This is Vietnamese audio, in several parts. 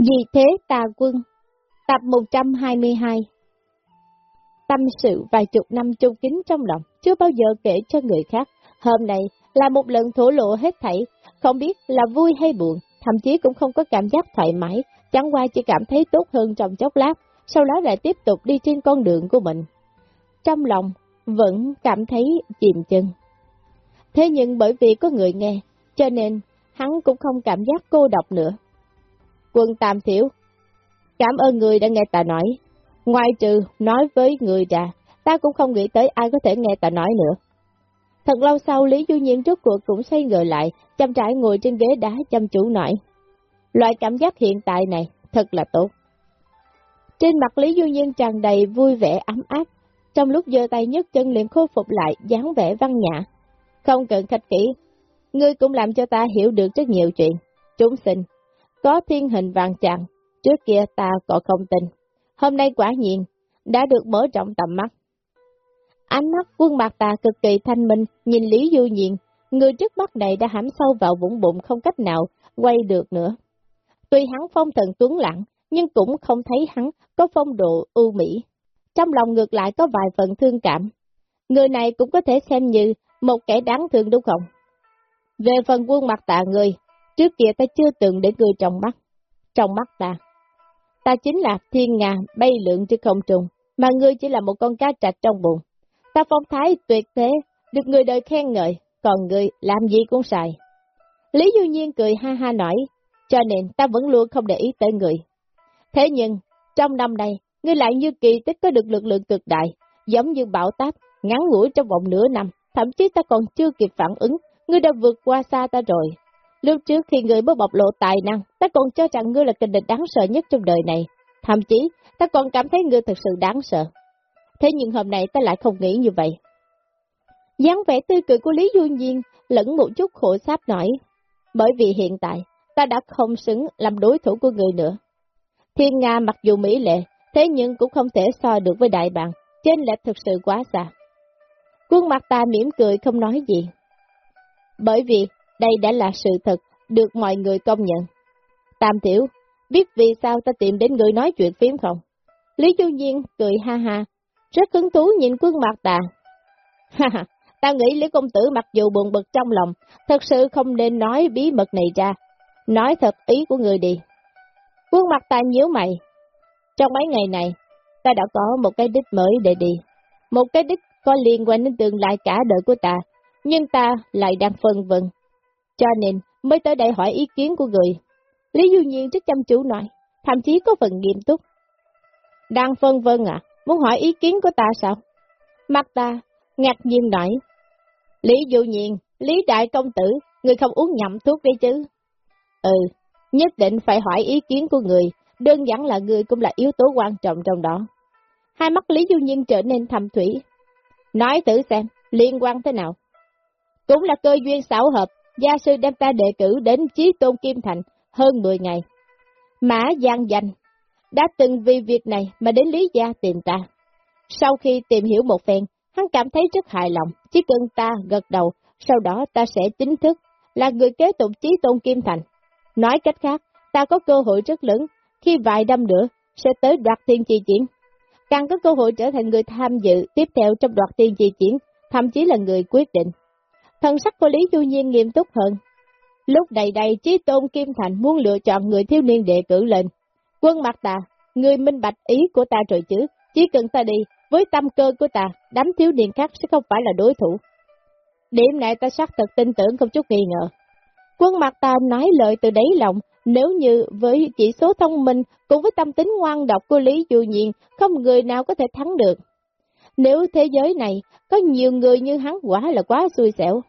Vì thế tà quân, tập 122 Tâm sự vài chục năm chung kính trong lòng, chưa bao giờ kể cho người khác. Hôm nay là một lần thổ lộ hết thảy, không biết là vui hay buồn, thậm chí cũng không có cảm giác thoải mái, chẳng qua chỉ cảm thấy tốt hơn trong chốc lát, sau đó lại tiếp tục đi trên con đường của mình. Trong lòng, vẫn cảm thấy chìm chân. Thế nhưng bởi vì có người nghe, cho nên hắn cũng không cảm giác cô độc nữa. Quân Tam Thiếu, cảm ơn người đã nghe ta nói. Ngoài trừ nói với người ra, ta cũng không nghĩ tới ai có thể nghe ta nói nữa. Thật lâu sau Lý Du Nhiên trước cuộc cũng xoay người lại, chăm trải ngồi trên ghế đá chăm chú nói. Loại cảm giác hiện tại này thật là tốt. Trên mặt Lý Du Nhiên tràn đầy vui vẻ ấm áp, trong lúc giơ tay nhấc chân liền khôi phục lại dáng vẻ văn nhã. Không cần khách kỹ, ngươi cũng làm cho ta hiểu được rất nhiều chuyện. Chúng sinh, có thiên hình vàng chàng, trước kia ta có không tin. Hôm nay quả nhiên, đã được mở rộng tầm mắt. Ánh mắt quân mặt ta cực kỳ thanh minh, nhìn Lý Du Nhiên, người trước mắt này đã hãm sâu vào vũng bụng không cách nào quay được nữa. Tuy hắn phong thần tuấn lặng, nhưng cũng không thấy hắn có phong độ ưu mỹ. Trong lòng ngược lại có vài phần thương cảm. Người này cũng có thể xem như một kẻ đáng thương đúng không? Về phần quân mặt tạ người, trước kia ta chưa từng để người trong mắt. Trong mắt ta, ta chính là thiên nga bay lượn trên không trung, mà ngươi chỉ là một con cá trạch trong bụng. Ta phong thái tuyệt thế, được người đời khen ngợi, còn ngươi làm gì cũng xài. Lý Du Nhiên cười ha ha nói, cho nên ta vẫn luôn không để ý tới người. Thế nhưng, trong năm nay, ngươi lại như kỳ tích có được lực lượng cực đại, giống như bão táp, ngắn ngủi trong vòng nửa năm, thậm chí ta còn chưa kịp phản ứng, ngươi đã vượt qua xa ta rồi. Lúc trước khi ngươi mới bộc lộ tài năng, ta còn cho rằng ngươi là kình địch đáng sợ nhất trong đời này. Thậm chí, ta còn cảm thấy ngươi thật sự đáng sợ. Thế nhưng hôm nay ta lại không nghĩ như vậy. dáng vẻ tươi cười của Lý Du Nhiên lẫn một chút khổ sáp nổi. Bởi vì hiện tại, ta đã không xứng làm đối thủ của người nữa. Thiên Nga mặc dù mỹ lệ, thế nhưng cũng không thể so được với đại bàng, trên lệch thực sự quá xa. Quân mặt ta mỉm cười không nói gì. Bởi vì đây đã là sự thật, được mọi người công nhận. Tam Tiểu, biết vì sao ta tìm đến người nói chuyện phím không? Lý Du Nhiên cười ha ha, rất hứng thú nhìn quân mặt ta. Ha ha, ta nghĩ Lý Công Tử mặc dù buồn bực trong lòng, thật sự không nên nói bí mật này ra. Nói thật ý của người đi. Quân mặt ta nhíu mày. Trong mấy ngày này, ta đã có một cái đích mới để đi. Một cái đích có liên quan đến tương lai cả đời của ta, nhưng ta lại đang phân vân. Cho nên mới tới đây hỏi ý kiến của người. Lý Du Nhiên rất chăm chú nói, thậm chí có phần nghiêm túc. Đang phân vân à, muốn hỏi ý kiến của ta sao? Mặt ta, ngạc nhiên nói. Lý Du Nhiên, Lý Đại Công Tử, người không uống nhậm thuốc đấy chứ? Ừ, nhất định phải hỏi ý kiến của người, đơn giản là người cũng là yếu tố quan trọng trong đó. Hai mắt Lý Du Nhiên trở nên thầm thủy. Nói thử xem, liên quan thế nào? Cũng là cơ duyên xảo hợp, gia sư đem ta đề cử đến Chí Tôn Kim Thành hơn 10 ngày. Mã Giang Danh đã từng vì việc này mà đến Lý Gia tìm ta. Sau khi tìm hiểu một phen, hắn cảm thấy rất hài lòng, chỉ cần ta gật đầu, sau đó ta sẽ chính thức là người kế tục Chí Tôn Kim Thành. Nói cách khác, ta có cơ hội rất lớn, khi vài năm nữa sẽ tới đoạt thiên chi chiến. Càng có cơ hội trở thành người tham dự tiếp theo trong đoạt thiên chi chiến, thậm chí là người quyết định. Thần sắc của Lý Du Nhiên nghiêm túc hơn. Lúc đầy đầy Chí Tôn Kim Thành muốn lựa chọn người thiếu niên đệ cử lên. Quân mặt ta, người minh bạch ý của ta rồi chứ, chỉ cần ta đi, với tâm cơ của ta, đám thiếu niên khác sẽ không phải là đối thủ. Điểm này ta xác thật tin tưởng không chút nghi ngờ. Quân mặt ta nói lời từ đáy lòng, nếu như với chỉ số thông minh cùng với tâm tính ngoan độc của Lý Du Nhiên, không người nào có thể thắng được. Nếu thế giới này có nhiều người như hắn quả là quá xui xẻo.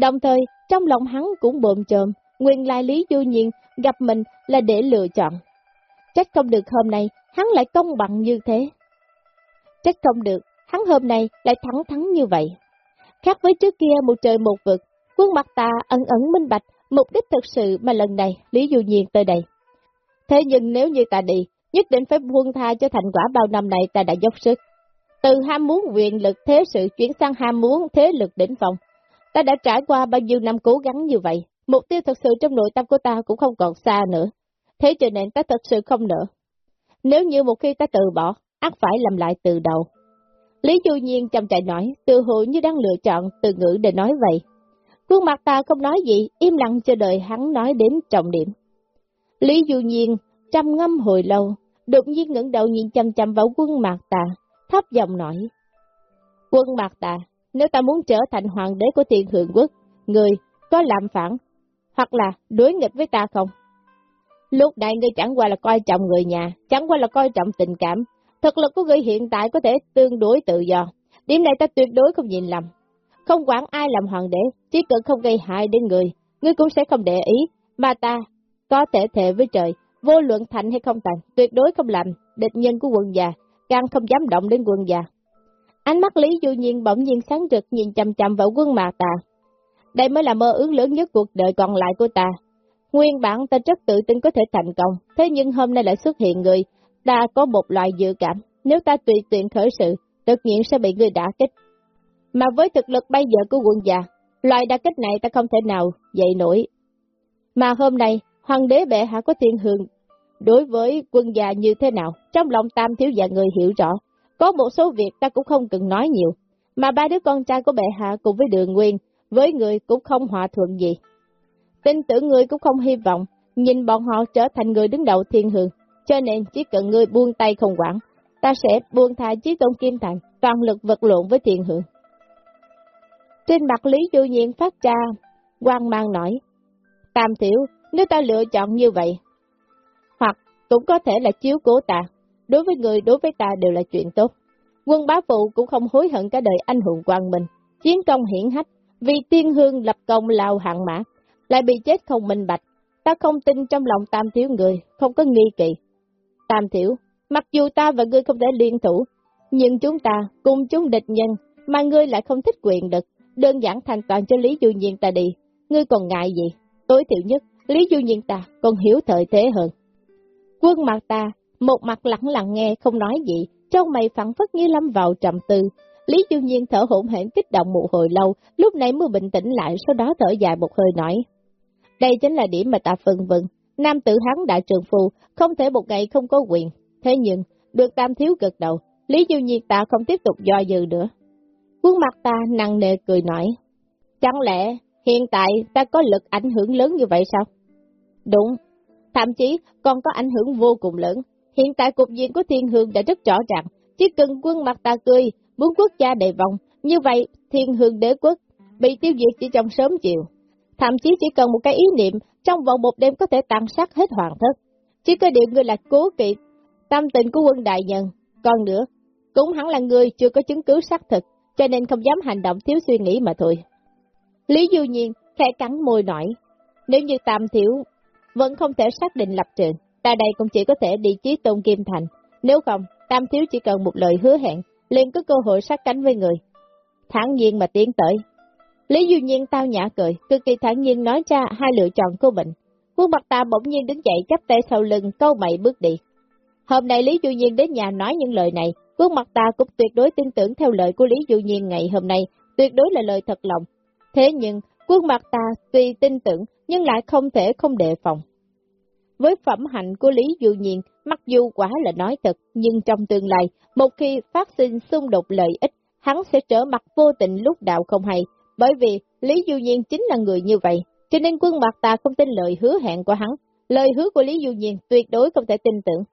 Đồng thời, trong lòng hắn cũng bồn chồm, nguyên lai Lý Du Nhiên gặp mình là để lựa chọn. Trách không được hôm nay, hắn lại công bằng như thế. Trách không được, hắn hôm nay lại thắng thắng như vậy. Khác với trước kia một trời một vực, quân mặt ta ẩn ẩn minh bạch mục đích thực sự mà lần này Lý Du Nhiên tới đây. Thế nhưng nếu như ta đi, nhất định phải buông tha cho thành quả bao năm này ta đã dốc sức. Từ ham muốn quyền lực thế sự chuyển sang ham muốn thế lực đỉnh phòng. Ta đã trải qua bao nhiêu năm cố gắng như vậy, mục tiêu thật sự trong nội tâm của ta cũng không còn xa nữa. thế cho nên ta thật sự không nỡ. Nếu như một khi ta từ bỏ, ác phải làm lại từ đầu. Lý Du Nhiên chậm chạy nói, từ hữu như đang lựa chọn từ ngữ để nói vậy. Khuôn mặt ta không nói gì, im lặng chờ đợi hắn nói đến trọng điểm. Lý Du Nhiên trầm ngâm hồi lâu, đột nhiên ngẩng đầu nhìn chăm chăm vào quân mạc tà, thấp giọng nói. Quân mạc tà, nếu ta muốn trở thành hoàng đế của tiền thượng quốc, người có làm phản, hoặc là đối nghịch với ta không? Lúc này ngươi chẳng qua là coi trọng người nhà, chẳng qua là coi trọng tình cảm. Thực lực của ngươi hiện tại có thể tương đối tự do. Điểm này ta tuyệt đối không nhìn lầm. Không quản ai làm hoàng đế, chỉ cần không gây hại đến người, ngươi cũng sẽ không để ý, mà ta có thể thề với trời, vô luận thành hay không thành, tuyệt đối không làm địch nhân của quân già, càng không dám động đến quân già. Ánh mắt Lý Du Nhiên bỗng nhiên sáng rực nhìn chầm chầm vào quân mà ta. Đây mới là mơ ước lớn nhất cuộc đời còn lại của ta. Nguyên bản ta rất tự tin có thể thành công, thế nhưng hôm nay lại xuất hiện người, ta có một loại dự cảm, nếu ta tùy tiện khởi sự, tự nhiên sẽ bị người đả kích. Mà với thực lực bây giờ của quân già, loại đả kích này ta không thể nào dậy nổi. Mà hôm nay, hoàng đế bệ hạ có thiên hương đối với quân già như thế nào, trong lòng tam thiếu gia người hiểu rõ. Có một số việc ta cũng không cần nói nhiều, mà ba đứa con trai của bệ hạ cùng với đường nguyên, với người cũng không hòa thuận gì. Tin tưởng người cũng không hy vọng, nhìn bọn họ trở thành người đứng đầu thiên hương, cho nên chỉ cần người buông tay không quản, ta sẽ buông thả chí tôn kim thành, toàn lực vật lộn với thiên hương. Trên mặt Lý Du Nhiên phát ra, quan mang nói, Tam Tiểu, nếu ta lựa chọn như vậy, hoặc cũng có thể là chiếu cố ta, đối với người đối với ta đều là chuyện tốt. Quân bá phụ cũng không hối hận cả đời anh hùng quang minh, chiến công hiển hách, vì tiên hương lập công lao hạng mã, lại bị chết không minh bạch. Ta không tin trong lòng tam thiếu người, không có nghi kỳ. Tam thiếu, mặc dù ta và ngươi không thể liên thủ, nhưng chúng ta cùng chúng địch nhân, mà ngươi lại không thích quyền được đơn giản thành toàn cho Lý Du Nhiên ta đi. Ngươi còn ngại gì? Tối thiểu nhất, Lý Du Nhiên ta còn hiểu thời thế hơn. Quân mặt ta, một mặt lặng lặng nghe không nói gì, trong mày phẳng phất như lâm vào trầm tư. Lý Du Nhiên thở hổn hển kích động một hồi lâu, lúc này mới bình tĩnh lại, sau đó thở dài một hơi nói. Đây chính là điểm mà ta phân vân. Nam tử hắn đại trường phu, không thể một ngày không có quyền. Thế nhưng, được tam thiếu gật đầu, Lý Du Nhiên ta không tiếp tục do dự nữa. Quân mặt ta nặng nề cười nói. Chẳng lẽ hiện tại ta có lực ảnh hưởng lớn như vậy sao? Đúng, thậm chí còn có ảnh hưởng vô cùng lớn. Hiện tại cục diện của thiên hương đã rất rõ ràng, chỉ cần quân mặt ta cười, muốn quốc gia đầy vòng, như vậy thiên hương đế quốc bị tiêu diệt chỉ trong sớm chiều. Thậm chí chỉ cần một cái ý niệm, trong vòng một đêm có thể tàn sát hết hoàng thất. Chỉ có điều người là cố kỵ, tâm tình của quân đại nhân. Còn nữa, cũng hẳn là người chưa có chứng cứ xác thực, cho nên không dám hành động thiếu suy nghĩ mà thôi. Lý Du Nhiên khẽ cắn môi nổi, nếu như tam Thiểu vẫn không thể xác định lập trường, ta đây cũng chỉ có thể đi chí tôn kim thành, nếu không, tam thiếu chỉ cần một lời hứa hẹn, liền có cơ hội sát cánh với người. Thẳng nhiên mà tiến tới. Lý Du Nhiên tao nhã cười, cực kỳ thẳng nhiên nói ra hai lựa chọn của mình. Quân mặt ta bỗng nhiên đứng dậy chắp tay sau lưng, câu mày bước đi. Hôm nay Lý Du Nhiên đến nhà nói những lời này, quân mặt ta cũng tuyệt đối tin tưởng theo lời của Lý Du Nhiên ngày hôm nay, tuyệt đối là lời thật lòng. Thế nhưng, quân mặt ta tuy tin tưởng, nhưng lại không thể không đề phòng. Với phẩm hạnh của Lý Du Nhiên, mặc dù quả là nói thật, nhưng trong tương lai, một khi phát sinh xung đột lợi ích, hắn sẽ trở mặt vô tình lúc đạo không hay, bởi vì Lý Du Nhiên chính là người như vậy, cho nên quân mặt ta không tin lời hứa hẹn của hắn, lời hứa của Lý Du Nhiên tuyệt đối không thể tin tưởng.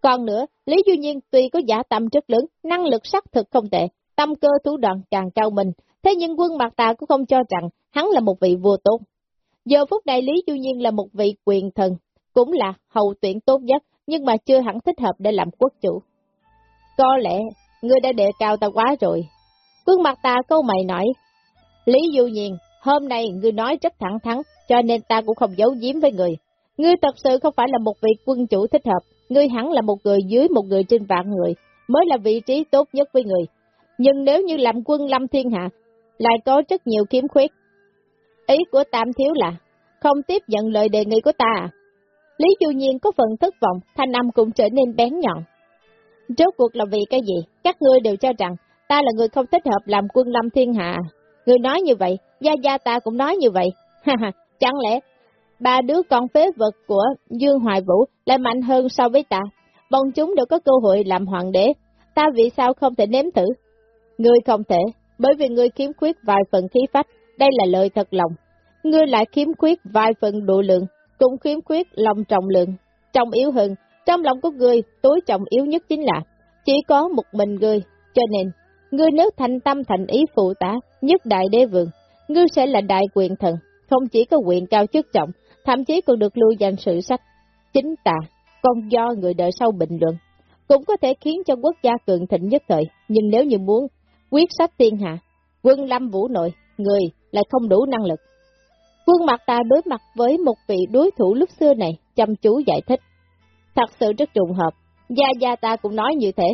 Còn nữa, Lý Du Nhiên tuy có giả tâm rất lớn, năng lực sắc thực không tệ, tâm cơ thủ đoạn càng cao mình, thế nhưng quân mặt ta cũng không cho rằng hắn là một vị vua tốt. Giờ phút này Lý Du Nhiên là một vị quyền thần, cũng là hầu tuyển tốt nhất, nhưng mà chưa hẳn thích hợp để làm quốc chủ. Có lẽ, ngươi đã đề cao ta quá rồi. Cương mặt ta câu mày nói, Lý Du Nhiên, hôm nay ngươi nói rất thẳng thắn, cho nên ta cũng không giấu giếm với người. Ngươi thật sự không phải là một vị quân chủ thích hợp, ngươi hẳn là một người dưới một người trên vạn người, mới là vị trí tốt nhất với người. Nhưng nếu như làm quân lâm thiên hạ, lại có rất nhiều kiếm khuyết. Ý của Tam Thiếu là, không tiếp nhận lời đề nghị của ta à? Lý Du Nhiên có phần thất vọng, thanh âm cũng trở nên bén nhọn. Rốt cuộc là vì cái gì? Các ngươi đều cho rằng ta là người không thích hợp làm quân lâm thiên hạ. Người nói như vậy, gia gia ta cũng nói như vậy. Ha ha, chẳng lẽ ba đứa con phế vật của Dương Hoài Vũ lại mạnh hơn so với ta. Bọn chúng đều có cơ hội làm hoàng đế, ta vì sao không thể nếm thử? Ngươi không thể, bởi vì ngươi khiếm khuyết vài phần khí phách, đây là lời thật lòng. Ngươi lại khiếm khuyết vài phần độ lượng, cũng khiếm khuyết lòng trọng lượng. Trọng yếu hơn, trong lòng của ngươi, tối trọng yếu nhất chính là, chỉ có một mình ngươi, cho nên, ngươi nếu thành tâm thành ý phụ tá, nhất đại đế vương, ngươi sẽ là đại quyền thần, không chỉ có quyền cao chức trọng, thậm chí còn được lưu danh sự sách. Chính ta, còn do người đợi sau bình luận, cũng có thể khiến cho quốc gia cường thịnh nhất thời, nhưng nếu như muốn quyết sách thiên hạ, quân lâm vũ nội, người lại không đủ năng lực. Quân mặt ta đối mặt với một vị đối thủ lúc xưa này, chăm chú giải thích. Thật sự rất trùng hợp, gia gia ta cũng nói như thế.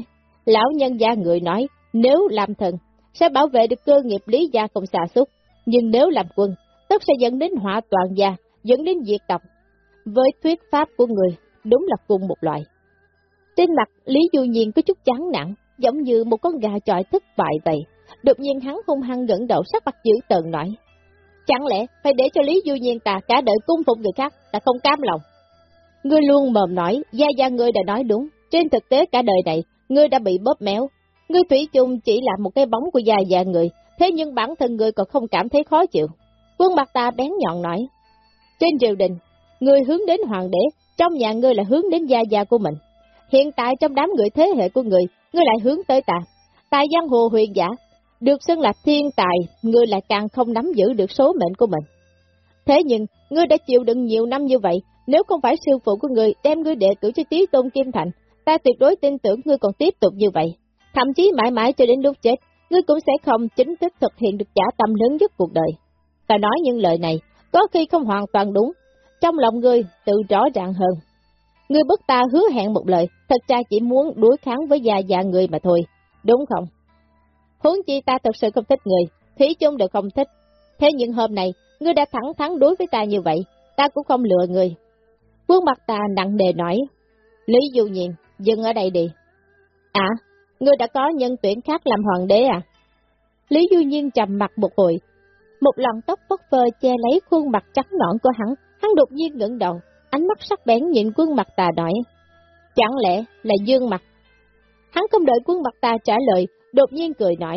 Lão nhân gia người nói, nếu làm thần, sẽ bảo vệ được cơ nghiệp lý gia không xa xúc, nhưng nếu làm quân, tất sẽ dẫn đến họa toàn gia, dẫn đến diệt tộc. Với thuyết pháp của người, đúng là cùng một loại. Trên mặt, Lý Du Nhiên có chút chán nặng, giống như một con gà trọi thất bại vậy. Đột nhiên hắn hung hăng ngẩng đầu sắc mặt dữ tợn nói. Chẳng lẽ phải để cho Lý Du Nhiên ta cả đời cung phục người khác, ta không cam lòng. Ngươi luôn mồm nói, gia gia ngươi đã nói đúng, trên thực tế cả đời này, ngươi đã bị bóp méo. Ngươi thủy chung chỉ là một cái bóng của gia gia người, thế nhưng bản thân ngươi còn không cảm thấy khó chịu. Quân mặt ta bén nhọn nói, trên triều đình, ngươi hướng đến hoàng đế, trong nhà ngươi là hướng đến gia gia của mình. Hiện tại trong đám người thế hệ của ngươi, ngươi lại hướng tới ta. Tại giang hồ huyền giả, được xưng là thiên tài, ngươi lại càng không nắm giữ được số mệnh của mình. Thế nhưng, ngươi đã chịu đựng nhiều năm như vậy, nếu không phải sư phụ của ngươi đem ngươi đệ cử cho tí tôn kim thành, ta tuyệt đối tin tưởng ngươi còn tiếp tục như vậy. Thậm chí mãi mãi cho đến lúc chết, ngươi cũng sẽ không chính thức thực hiện được giả tâm lớn nhất cuộc đời. Ta nói những lời này, có khi không hoàn toàn đúng, trong lòng ngươi tự rõ ràng hơn. Ngươi bức ta hứa hẹn một lời, thật ra chỉ muốn đối kháng với già già người mà thôi, đúng không? Huống chi ta thật sự không thích người, Thủy chung đều không thích. Thế nhưng hôm nay, ngươi đã thẳng thắn đối với ta như vậy, ta cũng không lừa người. Quân mặt ta nặng đề nói, Lý Du Nhiên, dừng ở đây đi. À, ngươi đã có nhân tuyển khác làm hoàng đế à? Lý Du Nhiên trầm mặt một hồi, một lọn tóc phất phơ che lấy khuôn mặt trắng nõn của hắn, hắn đột nhiên ngẩng đầu, ánh mắt sắc bén nhìn quân mặt tà nói. Chẳng lẽ là dương mặt? Hắn không đợi quân mặt ta trả lời, đột nhiên cười nói.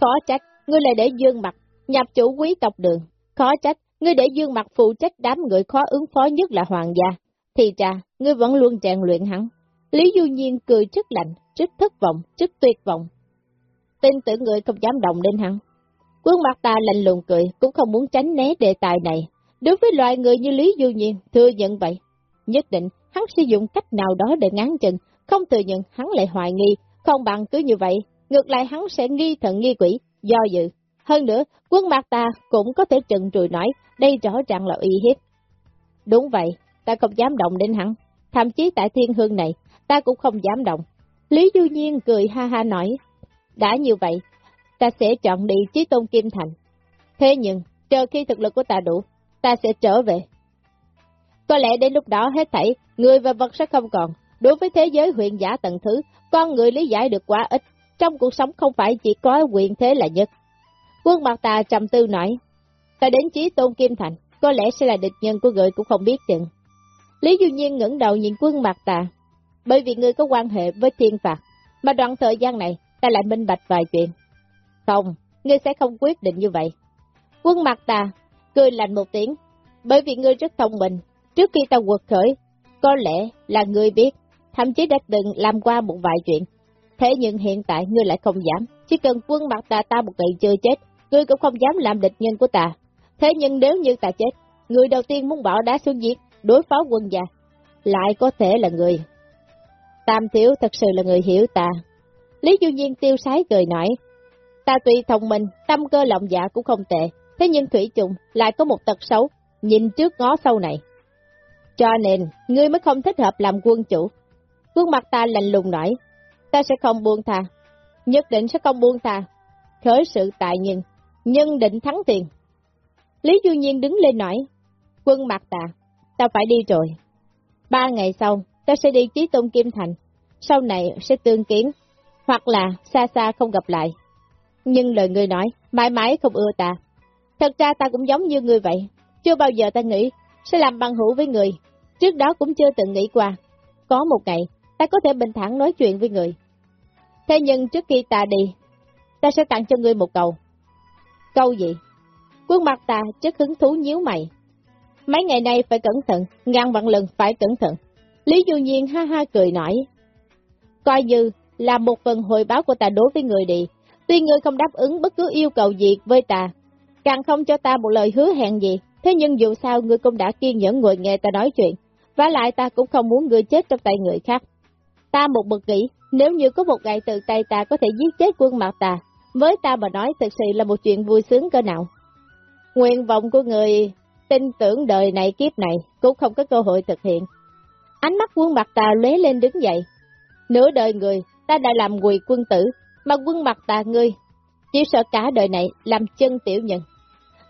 Khó trách, ngươi lại để dương mặt, nhập chủ quý tộc đường. Khó trách, ngươi để dương mặt phụ trách đám người khó ứng phó nhất là hoàng gia. Thì cha, ngươi vẫn luôn trạng luyện hắn. Lý Du Nhiên cười rất lạnh, rất thất vọng, rất tuyệt vọng. Tin tưởng người không dám động đến hắn. Quân mặt ta lạnh lùng cười, cũng không muốn tránh né đề tài này. Đối với loài người như Lý Du Nhiên, thừa nhận vậy. Nhất định, hắn sử dụng cách nào đó để ngán chừng, không thừa nhận hắn lại hoài nghi, không bằng cứ như vậy, ngược lại hắn sẽ nghi thận nghi quỷ, do dự. Hơn nữa, quân mặt ta cũng có thể trừng trùi nói, đây rõ ràng là uy hiếp. Đúng vậy, ta không dám động đến hắn, thậm chí tại thiên hương này, ta cũng không dám động. Lý Du Nhiên cười ha ha nói, đã như vậy, ta sẽ chọn đi Chí Tôn Kim Thành. Thế nhưng, chờ khi thực lực của ta đủ, ta sẽ trở về. Có lẽ đến lúc đó hết thảy, người và vật sẽ không còn. Đối với thế giới huyện giả tầng thứ, con người lý giải được quá ít. Trong cuộc sống không phải chỉ có quyền thế là nhất. Quân Mạc Tà trầm tư nói, ta đến Chí Tôn Kim Thành, có lẽ sẽ là địch nhân của người cũng không biết chừng. Lý Du Nhiên ngẩng đầu nhìn quân Mạc Tà, bởi vì ngươi có quan hệ với thiên phạt, mà đoạn thời gian này ta lại minh bạch vài chuyện. Không, ngươi sẽ không quyết định như vậy. Quân Mạc Tà cười lạnh một tiếng, bởi vì ngươi rất thông minh, trước khi ta quật khởi, có lẽ là ngươi biết, thậm chí đã từng làm qua một vài chuyện. Thế nhưng hiện tại ngươi lại không dám, chỉ cần quân mặt ta ta một ngày chưa chết, ngươi cũng không dám làm địch nhân của ta. Thế nhưng nếu như ta chết, người đầu tiên muốn bỏ đá xuống giết, đối phó quân gia, lại có thể là người. Tam thiếu thật sự là người hiểu ta. Lý Du Nhiên tiêu sái cười nói, ta tuy thông minh, tâm cơ lòng dạ cũng không tệ, thế nhưng Thủy Trùng lại có một tật xấu, nhìn trước ngó sau này. Cho nên, ngươi mới không thích hợp làm quân chủ. Quân mặt ta lạnh lùng nói, ta sẽ không buông tha, nhất định sẽ không buông tha. Khởi sự tại nhân, nhân định thắng tiền. Lý Du Nhiên đứng lên nói, quân mặt ta, ta phải đi rồi. Ba ngày sau, ta sẽ đi Chí Tôn Kim Thành, sau này sẽ tương kiến, hoặc là xa xa không gặp lại. Nhưng lời ngươi nói, mãi mãi không ưa ta. Thật ra ta cũng giống như ngươi vậy, chưa bao giờ ta nghĩ sẽ làm bằng hữu với người. Trước đó cũng chưa từng nghĩ qua. Có một ngày, ta có thể bình thản nói chuyện với người. Thế nhưng trước khi ta đi, ta sẽ tặng cho ngươi một câu. Câu gì? Quân mặt ta chất hứng thú nhíu mày. Mấy ngày nay phải cẩn thận, ngàn vạn lần phải cẩn thận. Lý Du Nhiên ha ha cười nói. Coi như là một phần hồi báo của ta đối với người đi. Tuy ngươi không đáp ứng bất cứ yêu cầu gì với ta, càng không cho ta một lời hứa hẹn gì, thế nhưng dù sao ngươi cũng đã kiên nhẫn ngồi nghe ta nói chuyện, và lại ta cũng không muốn ngươi chết trong tay người khác. Ta một bực nghĩ, nếu như có một ngày từ tay ta có thể giết chết quân mặt ta, với ta mà nói thật sự là một chuyện vui sướng cơ nào. Nguyện vọng của người tin tưởng đời này kiếp này cũng không có cơ hội thực hiện. Ánh mắt quân mặt ta lóe lên đứng dậy. Nửa đời người, ta đã làm quỳ quân tử, mà quân mặt ta ngươi, chỉ sợ cả đời này làm chân tiểu nhân.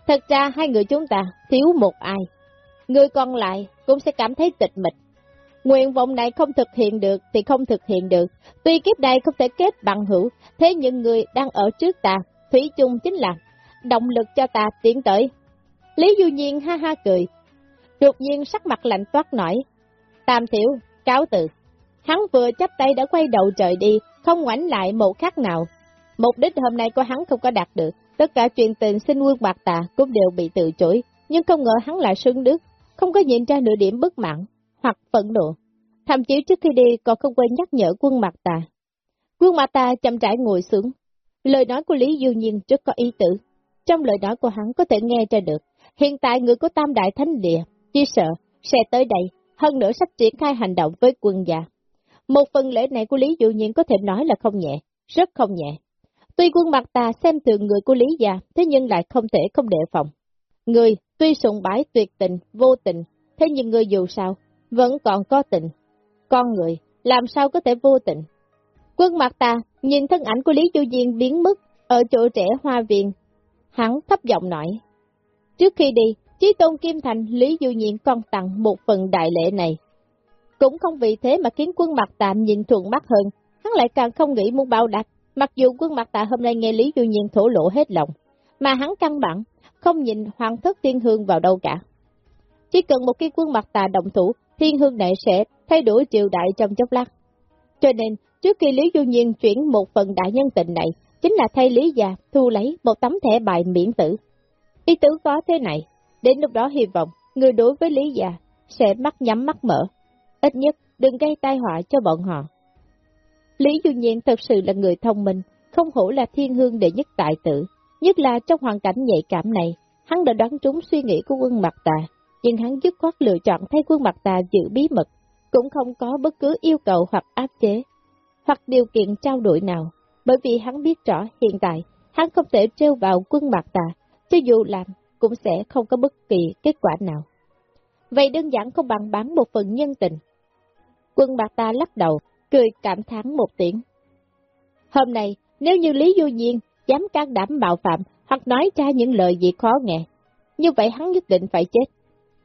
Thật ra hai người chúng ta thiếu một ai. Người còn lại cũng sẽ cảm thấy tịch mịch. Nguyện vọng này không thực hiện được thì không thực hiện được. Tuy kiếp này không thể kết bằng hữu, thế nhưng người đang ở trước ta, Thủy chung chính là động lực cho ta tiến tới. Lý Du Nhiên ha ha cười. Đột nhiên sắc mặt lạnh toát nổi. Tam thiểu, cáo từ. Hắn vừa chấp tay đã quay đầu trời đi, không ngoảnh lại một khắc nào. Mục đích hôm nay của hắn không có đạt được, tất cả chuyện tình xin quân bạc tà cũng đều bị từ chối, nhưng không ngờ hắn lại sưng đức, không có nhìn ra nửa điểm bất mãn hoặc phẫn nộ. Thậm chí trước khi đi còn không quên nhắc nhở quân mặt tà. Quân mặt tà chậm rãi ngồi xuống. Lời nói của Lý Du Nhiên rất có ý tử. Trong lời nói của hắn có thể nghe ra được, hiện tại người của tam đại thánh địa, chỉ sợ, sẽ tới đây, hơn nữa sắp triển khai hành động với quân gia. Một phần lễ này của Lý Du Nhiên có thể nói là không nhẹ, rất không nhẹ. Tuy quân mặt tà xem thường người của Lý Gia, thế nhưng lại không thể không đề phòng. Người tuy sùng bái tuyệt tình, vô tình, thế nhưng người dù sao, vẫn còn có tình. Con người, làm sao có thể vô tình? Quân mặt ta nhìn thân ảnh của Lý Du Nhiên biến mất ở chỗ trẻ hoa viện. Hắn thấp giọng nói. Trước khi đi, Chí Tôn Kim Thành Lý Du Nhiên còn tặng một phần đại lễ này. Cũng không vì thế mà khiến quân mặt tạm nhìn thuận mắt hơn, hắn lại càng không nghĩ muốn bao đặt, mặc dù quân mặt tạ hôm nay nghe Lý Du Nhiên thổ lộ hết lòng, mà hắn căn bản không nhìn hoàng thất tiên hương vào đâu cả. Chỉ cần một cái quân mặt tạ động thủ, thiên hương này sẽ thay đổi triều đại trong chốc lát. Cho nên, trước khi Lý Du Nhiên chuyển một phần đại nhân tình này, chính là thay Lý Gia thu lấy một tấm thẻ bài miễn tử. Ý tứ có thế này, đến lúc đó hy vọng người đối với Lý Gia sẽ mắt nhắm mắt mở. Ít nhất đừng gây tai họa cho bọn họ. Lý Du Nhiên thật sự là người thông minh, không hổ là thiên hương đệ nhất tại tử. Nhất là trong hoàn cảnh nhạy cảm này, hắn đã đoán trúng suy nghĩ của quân mặt tà, nhưng hắn dứt khoát lựa chọn thay quân mặt tà giữ bí mật, cũng không có bất cứ yêu cầu hoặc áp chế, hoặc điều kiện trao đổi nào, bởi vì hắn biết rõ hiện tại hắn không thể treo vào quân mặt tà, cho dù làm cũng sẽ không có bất kỳ kết quả nào. Vậy đơn giản không bằng bán một phần nhân tình. Quân bạc ta lắc đầu, cười cảm thán một tiếng. Hôm nay, nếu như Lý Du Nhiên dám can đảm bạo phạm hoặc nói ra những lời gì khó nghe, như vậy hắn nhất định phải chết.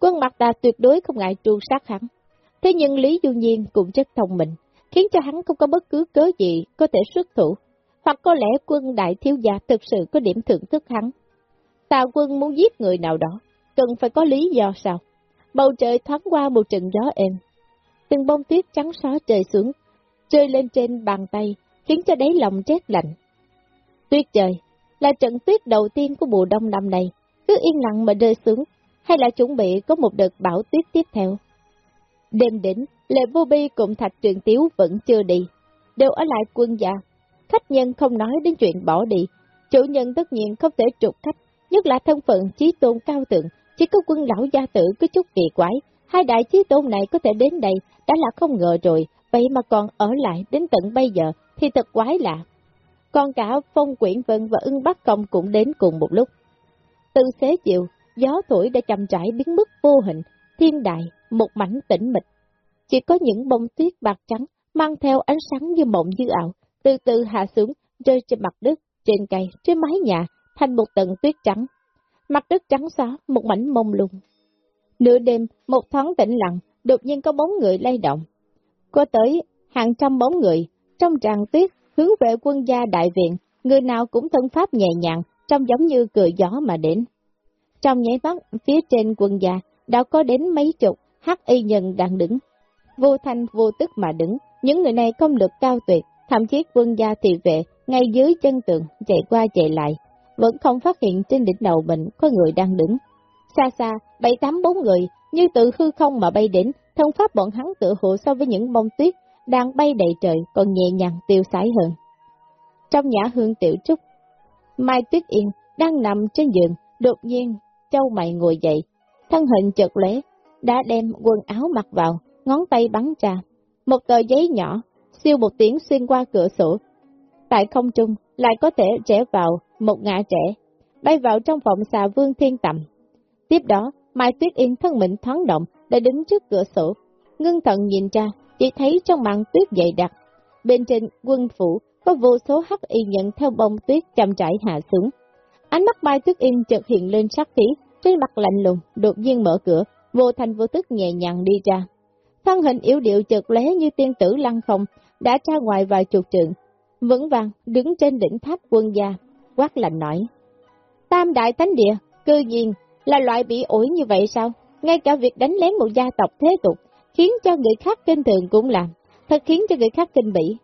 Quân mặt ta tuyệt đối không ngại tru sát hắn. Thế nhưng Lý Du Nhiên cũng rất thông minh, khiến cho hắn không có bất cứ cớ gì có thể xuất thủ, hoặc có lẽ quân đại thiếu gia thực sự có điểm thưởng thức hắn. Tà quân muốn giết người nào đó, cần phải có lý do sao? Bầu trời thoáng qua một trận gió êm. Từng bông tuyết trắng xóa trời xuống, rơi lên trên bàn tay, khiến cho đáy lòng rét lạnh. Tuyết trời, là trận tuyết đầu tiên của mùa đông năm nay, cứ yên lặng mà rơi xuống, hay là chuẩn bị có một đợt bão tuyết tiếp theo. Đêm đỉnh, Lệ Vô Bi cùng Thạch Trường Tiếu vẫn chưa đi, đều ở lại quân gia. Khách nhân không nói đến chuyện bỏ đi, chủ nhân tất nhiên không thể trục khách, nhất là thân phận trí tôn cao tượng, chỉ có quân lão gia tử có chút kỳ quái, hai đại trí tôn này có thể đến đây đã là không ngờ rồi, vậy mà còn ở lại đến tận bây giờ thì thật quái lạ. Còn cả Phong Quyển Vân và ưng Bắc Công cũng đến cùng một lúc. Từ xế chiều, gió thổi đã chậm rãi biến mất vô hình, thiên đại, một mảnh tĩnh mịch. Chỉ có những bông tuyết bạc trắng mang theo ánh sáng như mộng dư ảo, từ từ hạ xuống, rơi trên mặt đất, trên cây, trên mái nhà, thành một tầng tuyết trắng. Mặt đất trắng xóa, một mảnh mông lung. Nửa đêm, một thoáng tĩnh lặng, đột nhiên có bóng người lay động. Có tới hàng trăm bóng người, trong tràn tuyết, hướng về quân gia đại viện, người nào cũng thân pháp nhẹ nhàng, trông giống như cười gió mà đến. Trong nháy mắt, phía trên quân gia, đã có đến mấy chục hắc y nhân đang đứng. Vô thanh vô tức mà đứng, những người này công lực cao tuyệt, thậm chí quân gia thị vệ ngay dưới chân tường chạy qua chạy lại, vẫn không phát hiện trên đỉnh đầu mình có người đang đứng. Xa xa, bảy tám bốn người như tự hư không mà bay đến, thân pháp bọn hắn tự hộ so với những bông tuyết đang bay đầy trời còn nhẹ nhàng tiêu sái hơn. Trong nhã hương tiểu trúc, Mai Tuyết Yên đang nằm trên giường, đột nhiên châu mày ngồi dậy, thân hình chợt lóe, đã đem quần áo mặc vào, ngón tay bắn ra. Một tờ giấy nhỏ, siêu một tiếng xuyên qua cửa sổ. Tại không trung, lại có thể trẻ vào một ngã trẻ, bay vào trong phòng xà vương thiên tầm. Tiếp đó, Mai Tuyết Yên thân mình thoáng động, đã đứng trước cửa sổ. Ngưng thận nhìn ra, chỉ thấy trong màn tuyết dày đặc. Bên trên quân phủ có vô số hắc y nhận theo bông tuyết chậm trải hạ xuống. Ánh mắt Mai Tuyết Yên chợt hiện lên sắc khí, trên mặt lạnh lùng, đột nhiên mở cửa, vô thành vô tức nhẹ nhàng đi ra. Thân hình yếu điệu chợt lé như tiên tử lăng không, đã ra ngoài vài chục trượng, vững vàng đứng trên đỉnh tháp quân gia, quát lạnh nói. Tam đại thánh địa, cư nhiên là loại bị ổi như vậy sao? Ngay cả việc đánh lén một gia tộc thế tục, khiến cho người khác kinh thường cũng làm, thật khiến cho người khác kinh bỉ.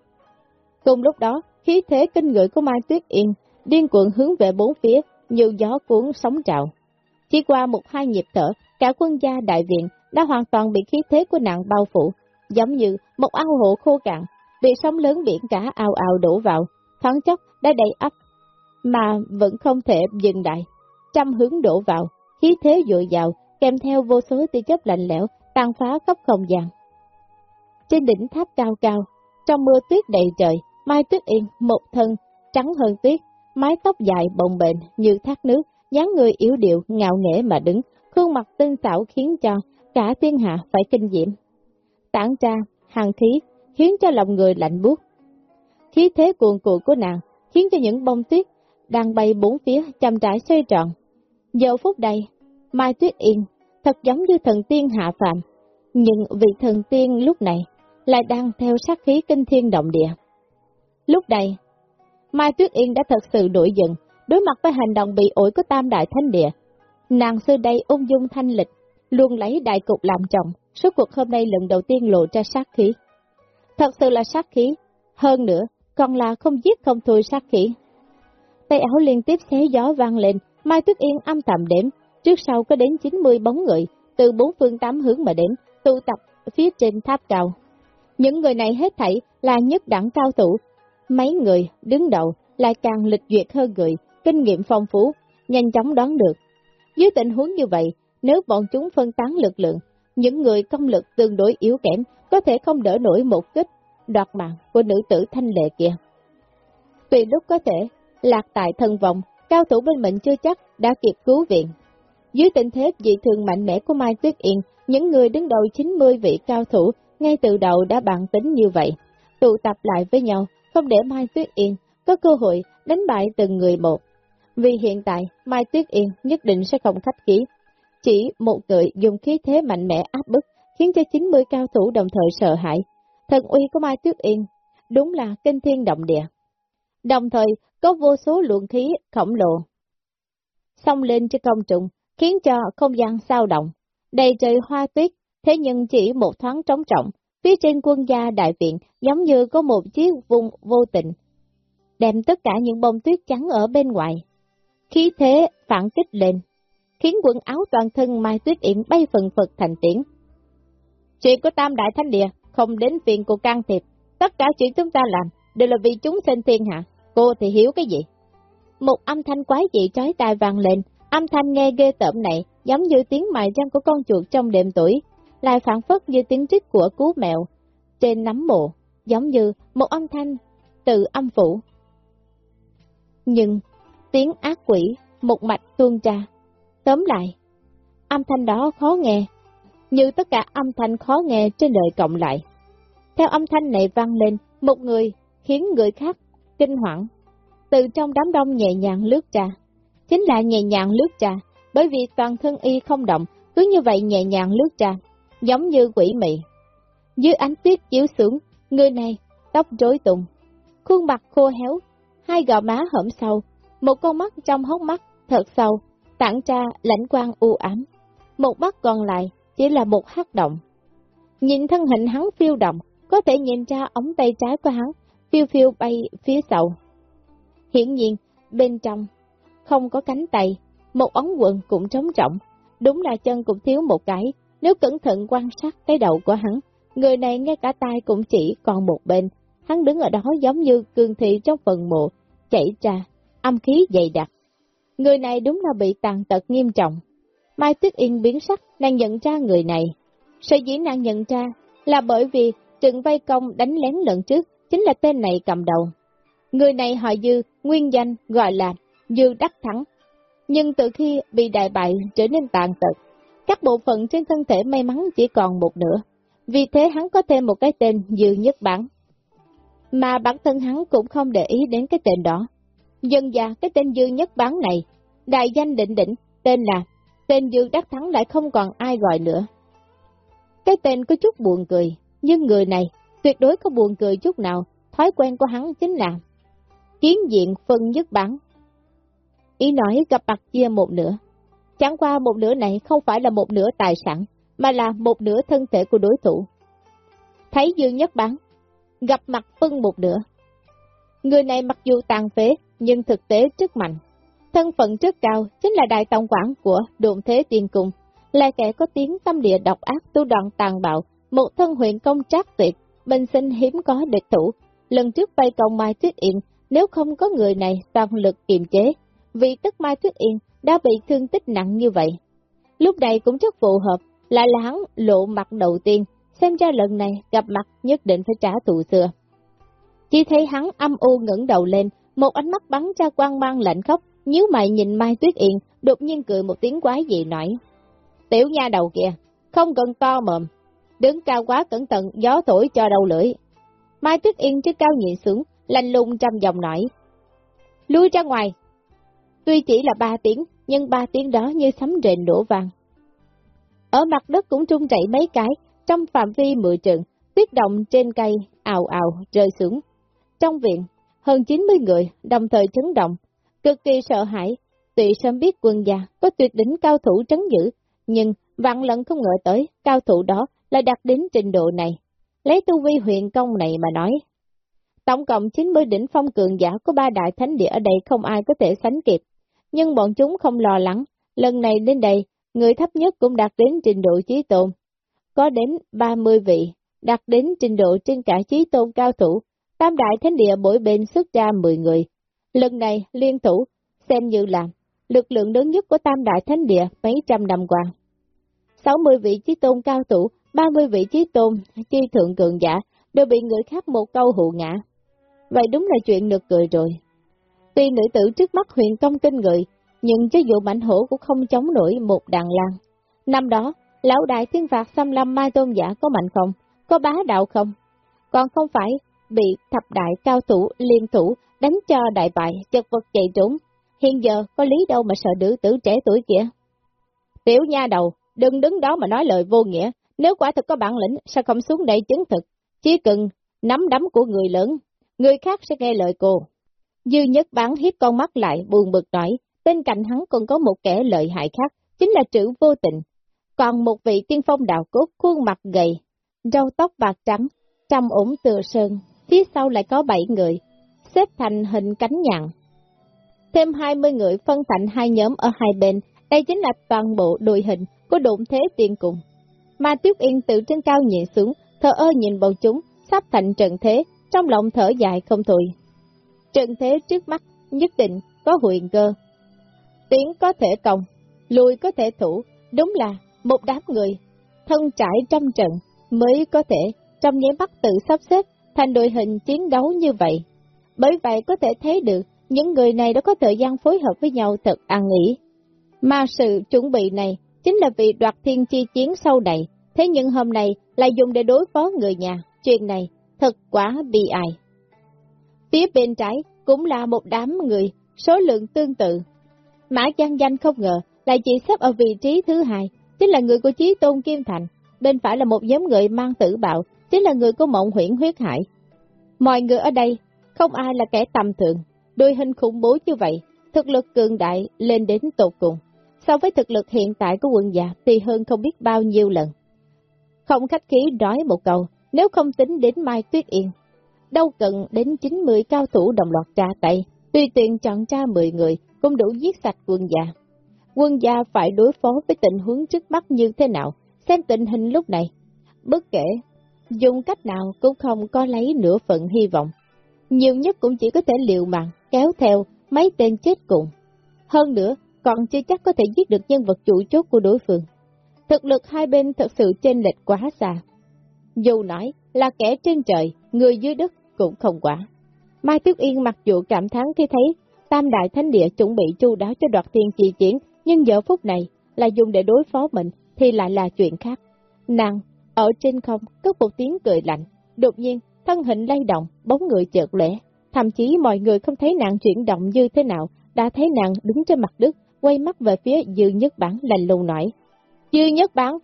Cùng lúc đó, khí thế kinh người của Mai Tuyết Yên điên cuộn hướng về bốn phía, như gió cuốn sóng trào. Chỉ qua một hai nhịp thở, cả quân gia đại viện đã hoàn toàn bị khí thế của nạn bao phủ, giống như một ao hồ khô cạn, bị sóng lớn biển cả ao ao đổ vào, thoáng chốc đã đầy ấp, mà vẫn không thể dừng lại. Trăm hướng đổ vào, khí thế dội dào, kèm theo vô số tia chớp lạnh lẽo, tàn phá khắp không gian. Trên đỉnh tháp cao cao, trong mưa tuyết đầy trời, Mai Tuyết Yên, một thân, trắng hơn tuyết, mái tóc dài bồng bềnh như thác nước, dáng người yếu điệu, ngạo nghễ mà đứng, khuôn mặt tinh xảo khiến cho cả thiên hạ phải kinh diễm. Tản ra, hàng khí, khiến cho lòng người lạnh buốt. Khí thế cuồn cuộn của nàng, khiến cho những bông tuyết đang bay bốn phía chăm trải xoay tròn. Giờ phút đây, Mai Tuyết Yên thật giống như thần tiên hạ phàm, nhưng vị thần tiên lúc này lại đang theo sát khí kinh thiên động địa. Lúc này, Mai Tuyết Yên đã thật sự nổi giận, đối mặt với hành động bị ổi của Tam Đại Thánh Địa. Nàng xưa đây ung dung thanh lịch, luôn lấy đại cục làm trọng, số cuộc hôm nay lần đầu tiên lộ ra sát khí. Thật sự là sát khí, hơn nữa, còn là không giết không thôi sát khí. Tay áo liên tiếp xé gió vang lên, Mai Tuyết Yên âm thầm đếm, trước sau có đến 90 bóng người, từ bốn phương tám hướng mà đến, tụ tập phía trên tháp cao. Những người này hết thảy là nhất đẳng cao thủ, mấy người đứng đầu lại càng lịch duyệt hơn người, kinh nghiệm phong phú, nhanh chóng đoán được. Dưới tình huống như vậy, nếu bọn chúng phân tán lực lượng, những người công lực tương đối yếu kém có thể không đỡ nổi một kích đoạt mạng của nữ tử thanh lệ kia. Tùy lúc có thể, lạc tại thân vọng, cao thủ bên mình chưa chắc đã kịp cứu viện. Dưới tình thế dị thường mạnh mẽ của Mai Tuyết Yên, những người đứng đầu 90 vị cao thủ ngay từ đầu đã bàn tính như vậy, tụ tập lại với nhau, không để Mai Tuyết Yên có cơ hội đánh bại từng người một. Vì hiện tại, Mai Tuyết Yên nhất định sẽ không khách khí. Chỉ một người dùng khí thế mạnh mẽ áp bức, khiến cho 90 cao thủ đồng thời sợ hãi. Thần uy của Mai Tuyết Yên đúng là kinh thiên động địa. Đồng thời, có vô số luồng khí khổng lồ. Xông lên trên công trùng, khiến cho không gian sao động, đầy trời hoa tuyết, thế nhưng chỉ một thoáng trống trọng, phía trên quân gia đại viện giống như có một chiếc vùng vô tình, đem tất cả những bông tuyết trắng ở bên ngoài. Khí thế phản kích lên, khiến quần áo toàn thân Mai Tuyết Yển bay phần phật thành tiếng. Chuyện của Tam Đại Thánh Địa không đến phiền cô can thiệp, tất cả chuyện chúng ta làm đều là vì chúng sinh thiên hạ, cô thì hiểu cái gì? Một âm thanh quái dị trói tai vang lên, âm thanh nghe ghê tởm này, giống như tiếng mài răng của con chuột trong đêm tuổi, lại phản phất như tiếng trích của cú mèo trên nắm mộ, giống như một âm thanh từ âm phủ. Nhưng, tiếng ác quỷ, một mạch tuôn ra. Tóm lại, âm thanh đó khó nghe, như tất cả âm thanh khó nghe trên đời cộng lại. Theo âm thanh này vang lên, một người khiến người khác kinh hoảng, từ trong đám đông nhẹ nhàng lướt ra. Chính là nhẹ nhàng lướt ra, bởi vì toàn thân y không động, cứ như vậy nhẹ nhàng lướt ra, giống như quỷ mị. Dưới ánh tuyết chiếu xuống, người này, tóc rối tung, khuôn mặt khô héo, hai gò má hõm sâu, một con mắt trong hốc mắt thật sâu, tản ra lãnh quang u ám. một mắt còn lại chỉ là một hắc động. Nhìn thân hình hắn phiêu động, có thể nhìn ra ống tay trái của hắn, phiêu phiêu bay phía sau. Hiển nhiên, bên trong, không có cánh tay, một ống quần cũng trống trọng, đúng là chân cũng thiếu một cái, nếu cẩn thận quan sát cái đầu của hắn, người này ngay cả tay cũng chỉ còn một bên, hắn đứng ở đó giống như cương thị trong phần mộ, chảy ra, âm khí dày đặc. Người này đúng là bị tàn tật nghiêm trọng. Mai Tuyết Yên biến sắc, nàng nhận ra người này. Sở dĩ nàng nhận ra là bởi vì Trừng vây công đánh lén lần trước chính là tên này cầm đầu. Người này họ Dư, nguyên danh gọi là Dư Đắc Thắng. Nhưng từ khi bị đại bại trở nên tàn tật, các bộ phận trên thân thể may mắn chỉ còn một nửa. Vì thế hắn có thêm một cái tên Dư Nhất Bản. Mà bản thân hắn cũng không để ý đến cái tên đó. Dân già cái tên Dư Nhất Bán này, đại danh định đỉnh, tên là, tên Dư Đắc Thắng lại không còn ai gọi nữa. Cái tên có chút buồn cười, nhưng người này tuyệt đối có buồn cười chút nào, thói quen của hắn chính là kiến diện phân nhất bản. Ý nói gặp mặt chia một nửa. Chẳng qua một nửa này không phải là một nửa tài sản, mà là một nửa thân thể của đối thủ. Thấy Dương Nhất Bán, gặp mặt phân một nửa. Người này mặc dù tàn phế, nhưng thực tế rất mạnh. Thân phận rất cao, chính là đại tổng quản của đồn thế tiền cung, là kẻ có tiếng tâm địa độc ác tu đoạn tàn bạo, một thân huyện công trác tuyệt, bình sinh hiếm có địch thủ. Lần trước vây công Mai Tuyết Yên, nếu không có người này toàn lực kiềm chế, vì tức Mai Tuyết Yên đã bị thương tích nặng như vậy. Lúc này cũng rất phù hợp, lại là hắn lộ mặt đầu tiên, xem ra lần này gặp mặt nhất định phải trả thù xưa. Chỉ thấy hắn âm u ngẩng đầu lên, một ánh mắt bắn ra quang mang lạnh khóc, nhíu mày nhìn Mai Tuyết Yên, đột nhiên cười một tiếng quái dị nói. Tiểu nha đầu kìa, không cần to mồm, đứng cao quá cẩn thận, gió thổi cho đầu lưỡi. Mai Tuyết Yên trước cao nhịn xuống, lạnh lùng trăm dòng nói. Lui ra ngoài. Tuy chỉ là ba tiếng, nhưng ba tiếng đó như sấm rền đổ vàng. Ở mặt đất cũng trung chảy mấy cái, trong phạm vi mười trường, tuyết động trên cây, ào ào, rơi xuống. Trong viện, hơn 90 người, đồng thời chấn động, cực kỳ sợ hãi, tuy sớm biết quân gia có tuyệt đỉnh cao thủ trấn giữ, nhưng vạn lần không ngờ tới, cao thủ đó lại đạt đến trình độ này. Lấy tu vi huyện công này mà nói. Tổng cộng 90 đỉnh phong cường giả của ba đại thánh địa ở đây không ai có thể sánh kịp. Nhưng bọn chúng không lo lắng, lần này đến đây, người thấp nhất cũng đạt đến trình độ trí tôn. Có đến 30 vị, đạt đến trình độ trên cả trí tôn cao thủ, tam đại thánh địa mỗi bên xuất ra 10 người. Lần này liên thủ, xem như là lực lượng lớn nhất của tam đại thánh địa mấy trăm năm qua. 60 vị trí tôn cao thủ, 30 vị trí tôn, chi thượng cường giả, đều bị người khác một câu hụ ngã. Vậy đúng là chuyện được cười rồi. Tuy nữ tử trước mắt huyền công kinh người, nhưng cho dù mạnh hổ cũng không chống nổi một đàn lan. Năm đó, lão đại thiên phạt xâm lâm mai tôn giả có mạnh không, có bá đạo không, còn không phải bị thập đại cao thủ liên thủ đánh cho đại bại, chật vật chạy trốn. Hiện giờ có lý đâu mà sợ nữ tử trẻ tuổi kia. Tiểu nha đầu, đừng đứng đó mà nói lời vô nghĩa, nếu quả thực có bản lĩnh, sao không xuống đây chứng thực, chỉ cần nắm đấm của người lớn, người khác sẽ nghe lời cô. Dư nhất bán hiếp con mắt lại, buồn bực nói, bên cạnh hắn còn có một kẻ lợi hại khác, chính là trữ vô tình. Còn một vị tiên phong đạo cốt, khuôn mặt gầy, râu tóc bạc trắng, trầm ổn tựa sơn, phía sau lại có bảy người, xếp thành hình cánh nhạn. Thêm 20 người phân thành hai nhóm ở hai bên, đây chính là toàn bộ đội hình của đụng thế tiên cùng. Mà tiếu Yên từ trên cao nhìn xuống, thở ơ nhìn bầu chúng, sắp thành trận thế, trong lòng thở dài không thôi. Trận thế trước mắt, nhất định có huyền cơ. Tiến có thể công, lùi có thể thủ, đúng là một đám người, thân trải trong trận, mới có thể trong nháy mắt tự sắp xếp thành đội hình chiến đấu như vậy. Bởi vậy có thể thấy được, những người này đã có thời gian phối hợp với nhau thật an nghỉ. Mà sự chuẩn bị này chính là vì đoạt thiên chi chiến sau này, thế nhưng hôm nay lại dùng để đối phó người nhà, chuyện này thật quá bi ai. Phía bên trái cũng là một đám người, số lượng tương tự. Mã Giang Danh không ngờ lại chỉ xếp ở vị trí thứ hai, chính là người của Chí Tôn Kim Thành, bên phải là một nhóm người mang tử bạo, chính là người của mộng huyễn huyết hải. Mọi người ở đây, không ai là kẻ tầm thường, đôi hình khủng bố như vậy, thực lực cường đại lên đến tột cùng. so với thực lực hiện tại của quân già thì hơn không biết bao nhiêu lần. Không khách khí nói một câu, nếu không tính đến Mai Tuyết Yên, đâu cần đến 90 cao thủ đồng loạt tra tay, tùy tiện chọn ra 10 người cũng đủ giết sạch quân gia. Quân gia phải đối phó với tình huống trước mắt như thế nào, xem tình hình lúc này. Bất kể, dùng cách nào cũng không có lấy nửa phận hy vọng. Nhiều nhất cũng chỉ có thể liều mạng, kéo theo mấy tên chết cùng. Hơn nữa, còn chưa chắc có thể giết được nhân vật chủ chốt của đối phương. Thực lực hai bên thật sự chênh lệch quá xa. Dù nói là kẻ trên trời, người dưới đất cũng không quá. Mai Tuyết Yên mặc dù cảm thán khi thấy Tam Đại Thánh Địa chuẩn bị chu đáo cho đoạt thiên chi chiến, nhưng giờ phút này là dùng để đối phó mình thì lại là chuyện khác. Nàng, ở trên không, có một tiếng cười lạnh, đột nhiên, thân hình lay động, bóng người chợt lẻ. Thậm chí mọi người không thấy nàng chuyển động như thế nào, đã thấy nàng đứng trên mặt đất, quay mắt về phía dư nhất bản lành lùng nói. Dư nhất bản,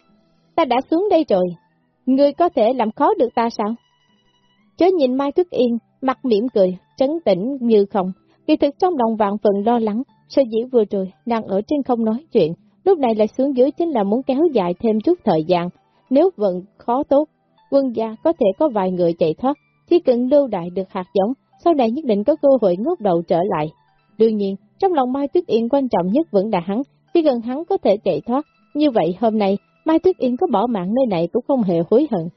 ta đã xuống đây rồi, ngươi có thể làm khó được ta sao? Chớ nhìn Mai Tuyết Yên, mặt mỉm cười, trấn tĩnh như không, kỳ thực trong lòng vạn phần lo lắng, sơ dĩ vừa rồi, nàng ở trên không nói chuyện, lúc này lại xuống dưới chính là muốn kéo dài thêm chút thời gian, nếu vận khó tốt, quân gia có thể có vài người chạy thoát, chỉ cần lưu đại được hạt giống, sau này nhất định có cơ hội ngóc đầu trở lại. Đương nhiên, trong lòng Mai Tuyết Yên quan trọng nhất vẫn là hắn, chỉ cần hắn có thể chạy thoát, như vậy hôm nay Mai Tuyết Yên có bỏ mạng nơi này cũng không hề hối hận.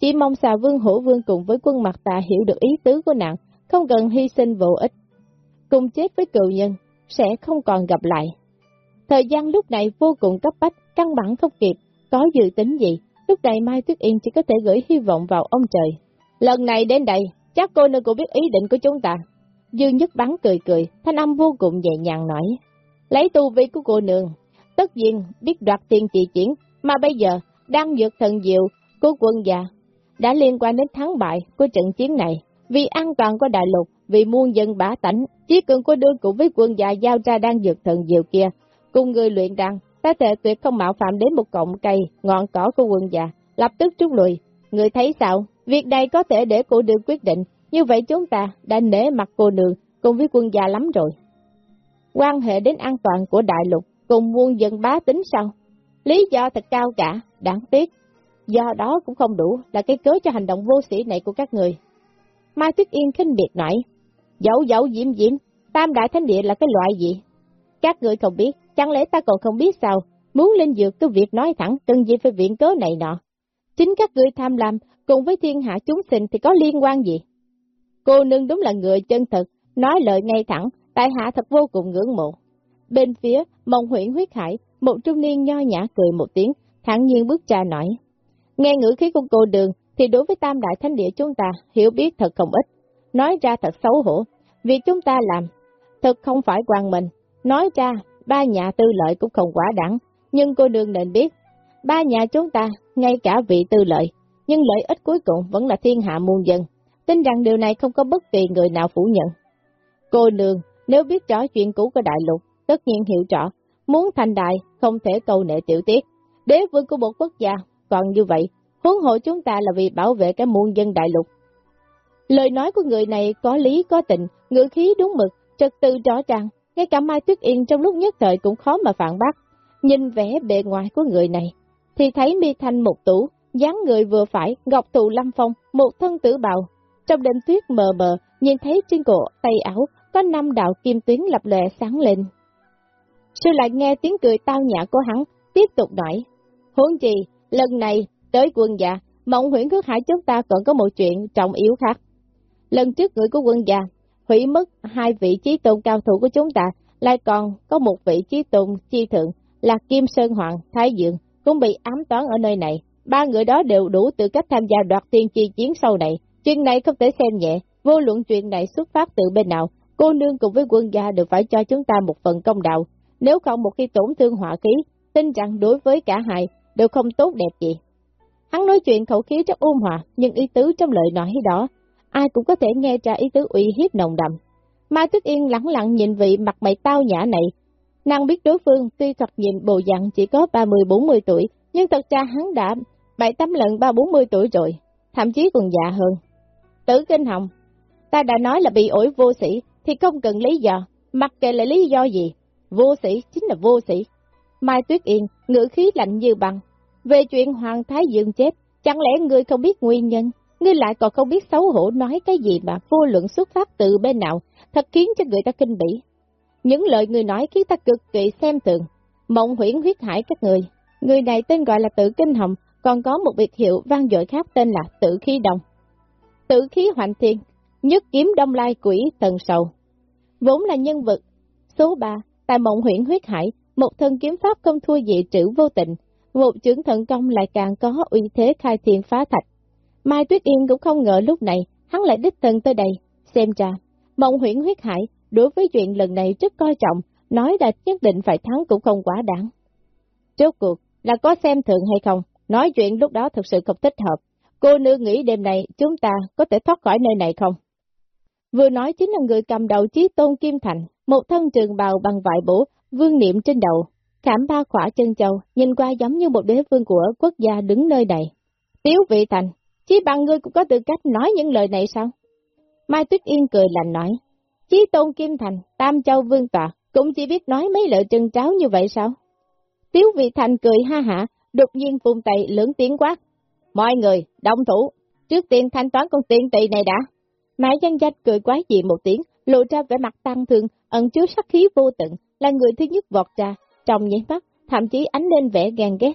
Chỉ mong xà vương hổ vương cùng với quân mặt tà hiểu được ý tứ của nàng, không cần hy sinh vô ích. Cùng chết với cựu nhân, sẽ không còn gặp lại. Thời gian lúc này vô cùng cấp bách, căn bản không kịp, có dự tính gì, lúc này Mai Tuyết Yên chỉ có thể gửi hy vọng vào ông trời. Lần này đến đây, chắc cô nương cũng biết ý định của chúng ta. Dương Nhất Bắn cười cười, thanh âm vô cùng nhẹ nhàng nói. Lấy tu vi của cô nương, tất nhiên biết đoạt tiền trị chiến, mà bây giờ đang dược thần diệu của quân già, đã liên quan đến thắng bại của trận chiến này. Vì an toàn của đại lục, vì muôn dân bá tánh, chỉ cần có đương cùng với quân già giao ra đang dược thần diệu kia, cùng người luyện đăng, ta thể tuyệt không mạo phạm đến một cọng cây, ngọn cỏ của quân già, lập tức rút lui. Người thấy sao? Việc này có thể để cô đương quyết định, như vậy chúng ta đã nể mặt cô đường cùng với quân già lắm rồi. Quan hệ đến an toàn của đại lục cùng muôn dân bá tính sao? Lý do thật cao cả, đáng tiếc. Do đó cũng không đủ là cái cớ cho hành động vô sĩ này của các người. Mai Tuyết Yên khinh biệt nói, dẫu dẫu diễm diễm, tam đại thánh địa là cái loại gì? Các người không biết, chẳng lẽ ta còn không biết sao? Muốn lên dược cứ việc nói thẳng, cần gì phải viện cớ này nọ. Chính các người tham lam, cùng với thiên hạ chúng sinh thì có liên quan gì? Cô nương đúng là người chân thực, nói lời ngay thẳng, tại hạ thật vô cùng ngưỡng mộ. Bên phía, mộng huyện huyết hải, một trung niên nho nhã cười một tiếng, thẳng nhiên bước ra nói. Nghe ngữ khí của cô đường, thì đối với tam đại thánh địa chúng ta, hiểu biết thật không ít. Nói ra thật xấu hổ, việc chúng ta làm, thật không phải quan mình. Nói ra, ba nhà tư lợi cũng không quá đẳng, nhưng cô đường nên biết, ba nhà chúng ta, ngay cả vị tư lợi, nhưng lợi ích cuối cùng vẫn là thiên hạ muôn dân. Tin rằng điều này không có bất kỳ người nào phủ nhận. Cô nương, nếu biết rõ chuyện cũ của đại lục, tất nhiên hiểu rõ, muốn thành đại, không thể cầu nệ tiểu tiết. Đế vương của một quốc gia, còn như vậy, huống hộ chúng ta là vì bảo vệ cái muôn dân đại lục. Lời nói của người này có lý có tình, ngữ khí đúng mực, trật tự rõ ràng, ngay cả Mai Tuyết Yên trong lúc nhất thời cũng khó mà phản bác. Nhìn vẻ bề ngoài của người này, thì thấy mi thanh một tủ, dáng người vừa phải, ngọc tù lâm phong, một thân tử bào. Trong đêm tuyết mờ mờ, nhìn thấy trên cổ, tay áo, có năm đạo kim tuyến lập lệ sáng lên. Sư lại nghe tiếng cười tao nhã của hắn, tiếp tục nói. Huống gì? Lần này, tới quân gia, mộng huyện khước hải chúng ta còn có một chuyện trọng yếu khác. Lần trước người của quân gia, hủy mất hai vị trí tôn cao thủ của chúng ta, lại còn có một vị trí tôn chi thượng là Kim Sơn Hoàng, Thái Dượng, cũng bị ám toán ở nơi này. Ba người đó đều đủ tư cách tham gia đoạt tiên chi chiến sau này. Chuyện này không thể xem nhẹ, vô luận chuyện này xuất phát từ bên nào, cô nương cùng với quân gia đều phải cho chúng ta một phần công đạo. Nếu không một khi tổn thương hỏa khí, tin rằng đối với cả hai đều không tốt đẹp gì. Hắn nói chuyện khẩu khí rất ôn hòa, nhưng ý tứ trong lời nói đó, ai cũng có thể nghe ra ý tứ uy hiếp nồng đậm. Mai Tuyết Yên lặng lặng nhìn vị mặt mày tao nhã này, Nàng biết đối phương tuy thật nhìn bồ dặn chỉ có 30-40 tuổi, nhưng thật ra hắn đã 7-8 lần 3-40 tuổi rồi, thậm chí còn già hơn. Tử kinh hồng, ta đã nói là bị ổi vô sĩ, thì không cần lý do, mặc kệ là lý do gì, vô sĩ chính là vô sĩ. Mai Tuyết Yên, ngữ khí lạnh như băng. Về chuyện Hoàng Thái Dương chết, chẳng lẽ ngươi không biết nguyên nhân, ngươi lại còn không biết xấu hổ nói cái gì mà vô luận xuất phát từ bên nào, thật khiến cho người ta kinh bỉ. Những lời người nói khiến ta cực kỳ xem thường, mộng huyễn huyết hải các người. Người này tên gọi là Tự Kinh Hồng, còn có một biệt hiệu vang dội khác tên là Tự Khí Đồng. Tự Khí Hoành Thiên, nhất kiếm đông lai quỷ tần sầu. Vốn là nhân vật số 3, tại mộng huyễn huyết hải, một thân kiếm pháp không thua dị trữ vô tình, một trưởng thần công lại càng có uy thế khai thiên phá thạch. Mai Tuyết Yên cũng không ngờ lúc này, hắn lại đích thân tới đây, xem ra, mộng Huyễn huyết hải, đối với chuyện lần này rất coi trọng, nói là nhất định phải thắng cũng không quá đáng. Chốt cuộc, là có xem thường hay không, nói chuyện lúc đó thực sự không thích hợp. Cô nương nghĩ đêm này chúng ta có thể thoát khỏi nơi này không? Vừa nói chính là người cầm đầu chí tôn Kim Thành, một thân trường bào bằng vải bổ, vương niệm trên đầu, khảm ba khỏa chân châu, nhìn qua giống như một đế vương của quốc gia đứng nơi này. Tiếu vị thành, chỉ bằng ngươi cũng có tư cách nói những lời này sao? Mai Tuyết Yên cười lạnh nói, Chí tôn Kim Thành, Tam Châu Vương Tọa, cũng chỉ biết nói mấy lời trân tráo như vậy sao? Tiếu vị thành cười ha hả, đột nhiên phun tay lưỡng tiếng quát. Mọi người, đồng thủ, trước tiên thanh toán con tiền tỳ này đã. Mã dân danh cười quái dị một tiếng, lộ ra vẻ mặt tăng thương, ẩn chứa sắc khí vô tận, là người thứ nhất vọt ra, trong nháy mắt, thậm chí ánh lên vẻ ghen ghét.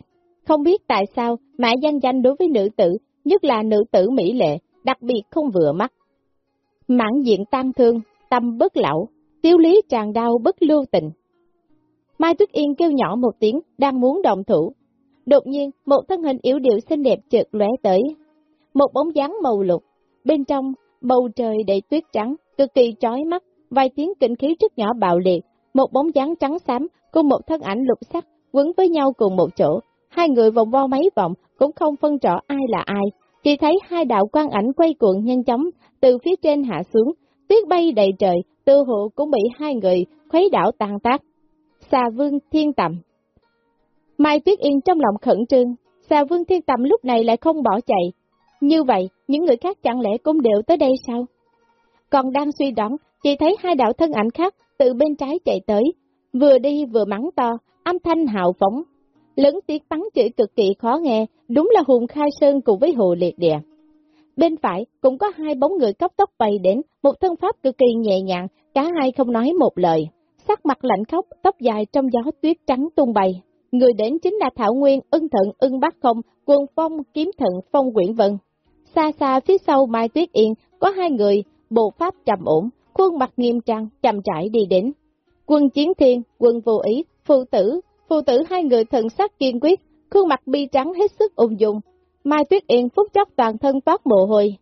Không biết tại sao, mà danh danh đối với nữ tử, nhất là nữ tử mỹ lệ, đặc biệt không vừa mắt. Mãn diện tan thương, tâm bất lão, tiêu lý tràn đau bất lưu tình. Mai Tuyết Yên kêu nhỏ một tiếng, đang muốn động thủ. Đột nhiên, một thân hình yếu điệu xinh đẹp chợt lóe tới. Một bóng dáng màu lục, bên trong, bầu trời đầy tuyết trắng, cực kỳ chói mắt, vài tiếng kinh khí rất nhỏ bạo liệt, một bóng dáng trắng xám cùng một thân ảnh lục sắc quấn với nhau cùng một chỗ. Hai người vòng vo mấy vòng cũng không phân rõ ai là ai, chỉ thấy hai đạo quan ảnh quay cuộn nhanh chóng từ phía trên hạ xuống, tuyết bay đầy trời, tư hộ cũng bị hai người khuấy đảo tàn tác. Xà vương thiên tầm Mai Tuyết Yên trong lòng khẩn trương, xà vương thiên tầm lúc này lại không bỏ chạy. Như vậy, những người khác chẳng lẽ cũng đều tới đây sao? Còn đang suy đoán, chỉ thấy hai đạo thân ảnh khác từ bên trái chạy tới, vừa đi vừa mắng to, âm thanh hào phóng. Lớn tiếng bắn chửi cực kỳ khó nghe, đúng là Hùng Khai Sơn cùng với Hồ Liệt Địa. Bên phải cũng có hai bóng người cấp tốc bay đến, một thân pháp cực kỳ nhẹ nhàng, cả hai không nói một lời. Sắc mặt lạnh khóc, tóc dài trong gió tuyết trắng tung bay. Người đến chính là Thảo Nguyên, ưng thận, ưng bác không, quân phong, kiếm thận, phong quyển vân. Xa xa phía sau Mai Tuyết Yên, có hai người, bộ pháp trầm ổn, khuôn mặt nghiêm trang, chậm trải đi đến. Quân chiến thiên, quân vô ý, phụ tử, phụ tử hai người thần sắc kiên quyết, khuôn mặt bi trắng hết sức ung dung. Mai Tuyết Yên phút chốc toàn thân toát mồ hôi.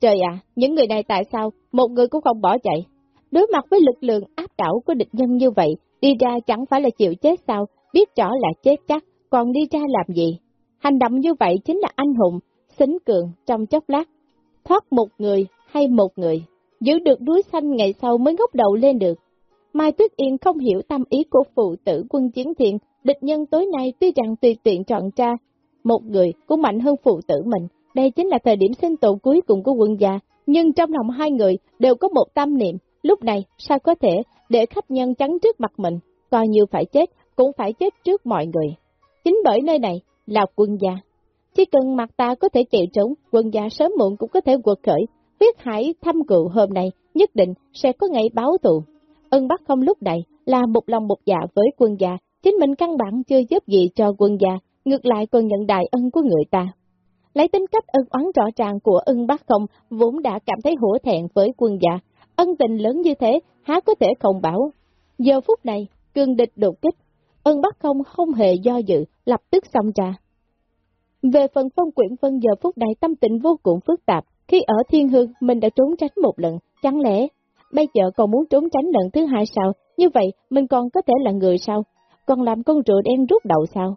Trời ạ, những người này tại sao, một người cũng không bỏ chạy? Đối mặt với lực lượng áp đảo của địch nhân như vậy, đi ra chẳng phải là chịu chết sao, biết rõ là chết chắc, còn đi ra làm gì? Hành động như vậy chính là anh hùng, xính cường trong chốc lát. Thoát một người hay một người, giữ được núi xanh ngày sau mới ngóc đầu lên được. Mai Tuyết Yên không hiểu tâm ý của phụ tử quân chiến thiện, địch nhân tối nay tuy rằng tùy tiện chọn ra, một người cũng mạnh hơn phụ tử mình, đây chính là thời điểm sinh tồn cuối cùng của quân gia, nhưng trong lòng hai người đều có một tâm niệm, lúc này sao có thể để khách nhân chắn trước mặt mình, coi như phải chết, cũng phải chết trước mọi người. Chính bởi nơi này là quân gia. Chỉ cần mặt ta có thể chạy trốn, quân gia sớm muộn cũng có thể quật khởi, huyết hải thăm cựu hôm nay nhất định sẽ có ngày báo thù. Ân Bắc không lúc này là một lòng một dạ với quân gia, chính mình căn bản chưa giúp gì cho quân gia, ngược lại còn nhận đại ân của người ta. Lấy tính cách ân oán rõ ràng của ân Bắc không vốn đã cảm thấy hổ thẹn với quân gia, ân tình lớn như thế há có thể không bảo. Giờ phút này, cương địch đột kích, ân Bắc không không hề do dự, lập tức xông ra. Về phần phong quyển vân giờ phút này tâm tình vô cùng phức tạp, khi ở thiên hương mình đã trốn tránh một lần, chẳng lẽ bây giờ còn muốn trốn tránh lần thứ hai sao? Như vậy mình còn có thể là người sao? Còn làm con rùa đen rút đầu sao?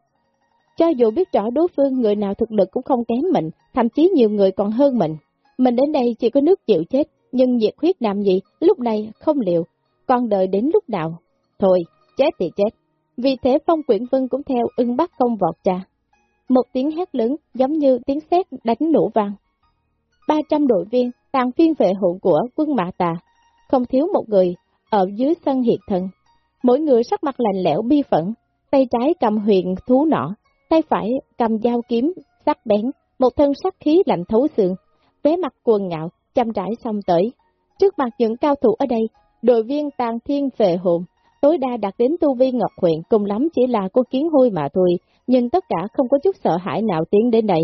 Cho dù biết rõ đối phương người nào thực lực cũng không kém mình, thậm chí nhiều người còn hơn mình. Mình đến đây chỉ có nước chịu chết, nhưng nhiệt huyết làm gì, lúc này không liệu, còn đợi đến lúc nào. Thôi, chết thì chết. Vì thế Phong Quyển Vân cũng theo ưng bắt công vọt trà. Một tiếng hét lớn giống như tiếng sét đánh nổ vang. 300 đội viên, tàn phiên vệ hộ của quân Mã Tà, không thiếu một người, ở dưới sân hiệt thần. Mỗi người sắc mặt lạnh lẽo bi phẫn, tay trái cầm huyền thú nỏ, tay phải cầm dao kiếm, sắc bén, một thân sắc khí lạnh thấu xương, vé mặt quần ngạo, chăm trải xong tới. Trước mặt những cao thủ ở đây, đội viên tàn thiên về hồn, tối đa đạt đến tu vi ngọc huyện cùng lắm chỉ là cô kiến hôi mà thôi, nhưng tất cả không có chút sợ hãi nào tiến đến đây.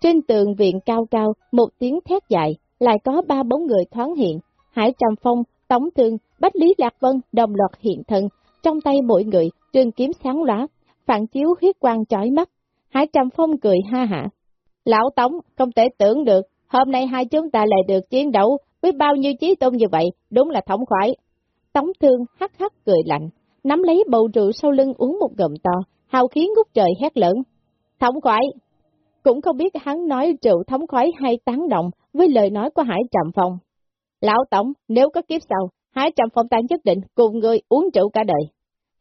Trên tường viện cao cao, một tiếng thét dài, lại có ba bóng người thoáng hiện, Hải Trầm Phong, Tống Thương, Bách Lý Lạc Vân đồng loạt hiện thân, trong tay mỗi người, trường kiếm sáng lóa, phản chiếu huyết quang chói mắt. Hải Trầm Phong cười ha hả. Lão Tống, không thể tưởng được, hôm nay hai chúng ta lại được chiến đấu với bao nhiêu chí tôn như vậy, đúng là thống khoái. Tống Thương hắc hắc cười lạnh, nắm lấy bầu rượu sau lưng uống một ngụm to, hào khí ngút trời hét lớn. Thống khoái! Cũng không biết hắn nói rượu thống khoái hay tán động với lời nói của Hải Trầm Phong. Lão Tổng, nếu có kiếp sau, hái trăm Phong ta nhất định cùng người uống rượu cả đời.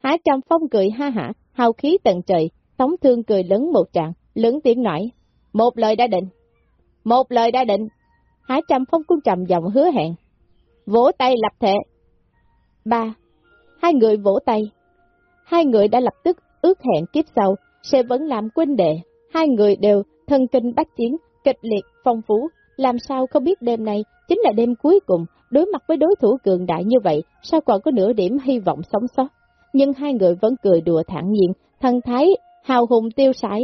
Hái trăm Phong cười ha hả, hào khí tận trời, Tống Thương cười lớn một trạng, lớn tiếng nói, một lời đã định, một lời đã định. Hái trăm Phong cũng trầm giọng hứa hẹn, vỗ tay lập thể. Ba, hai người vỗ tay. Hai người đã lập tức ước hẹn kiếp sau sẽ vẫn làm quân đệ. Hai người đều thân kinh bách chiến, kịch liệt, phong phú, làm sao không biết đêm nay chính là đêm cuối cùng, đối mặt với đối thủ cường đại như vậy, sao còn có nửa điểm hy vọng sống sót. Nhưng hai người vẫn cười đùa thản nhiên, thân thái, hào hùng tiêu sái.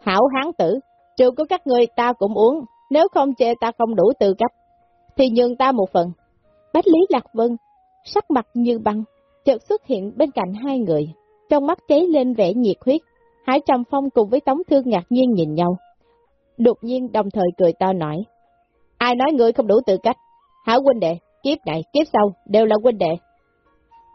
Hảo hán tử, trừ của các người ta cũng uống, nếu không chê ta không đủ tư cách, thì nhường ta một phần. Bách Lý Lạc Vân, sắc mặt như băng, chợt xuất hiện bên cạnh hai người, trong mắt cháy lên vẻ nhiệt huyết. Hải Trầm Phong cùng với Tống Thương ngạc nhiên nhìn nhau. Đột nhiên đồng thời cười to nói, Ai nói ngươi không đủ tư cách? Hảo huynh đệ, kiếp này, kiếp sau, đều là huynh đệ.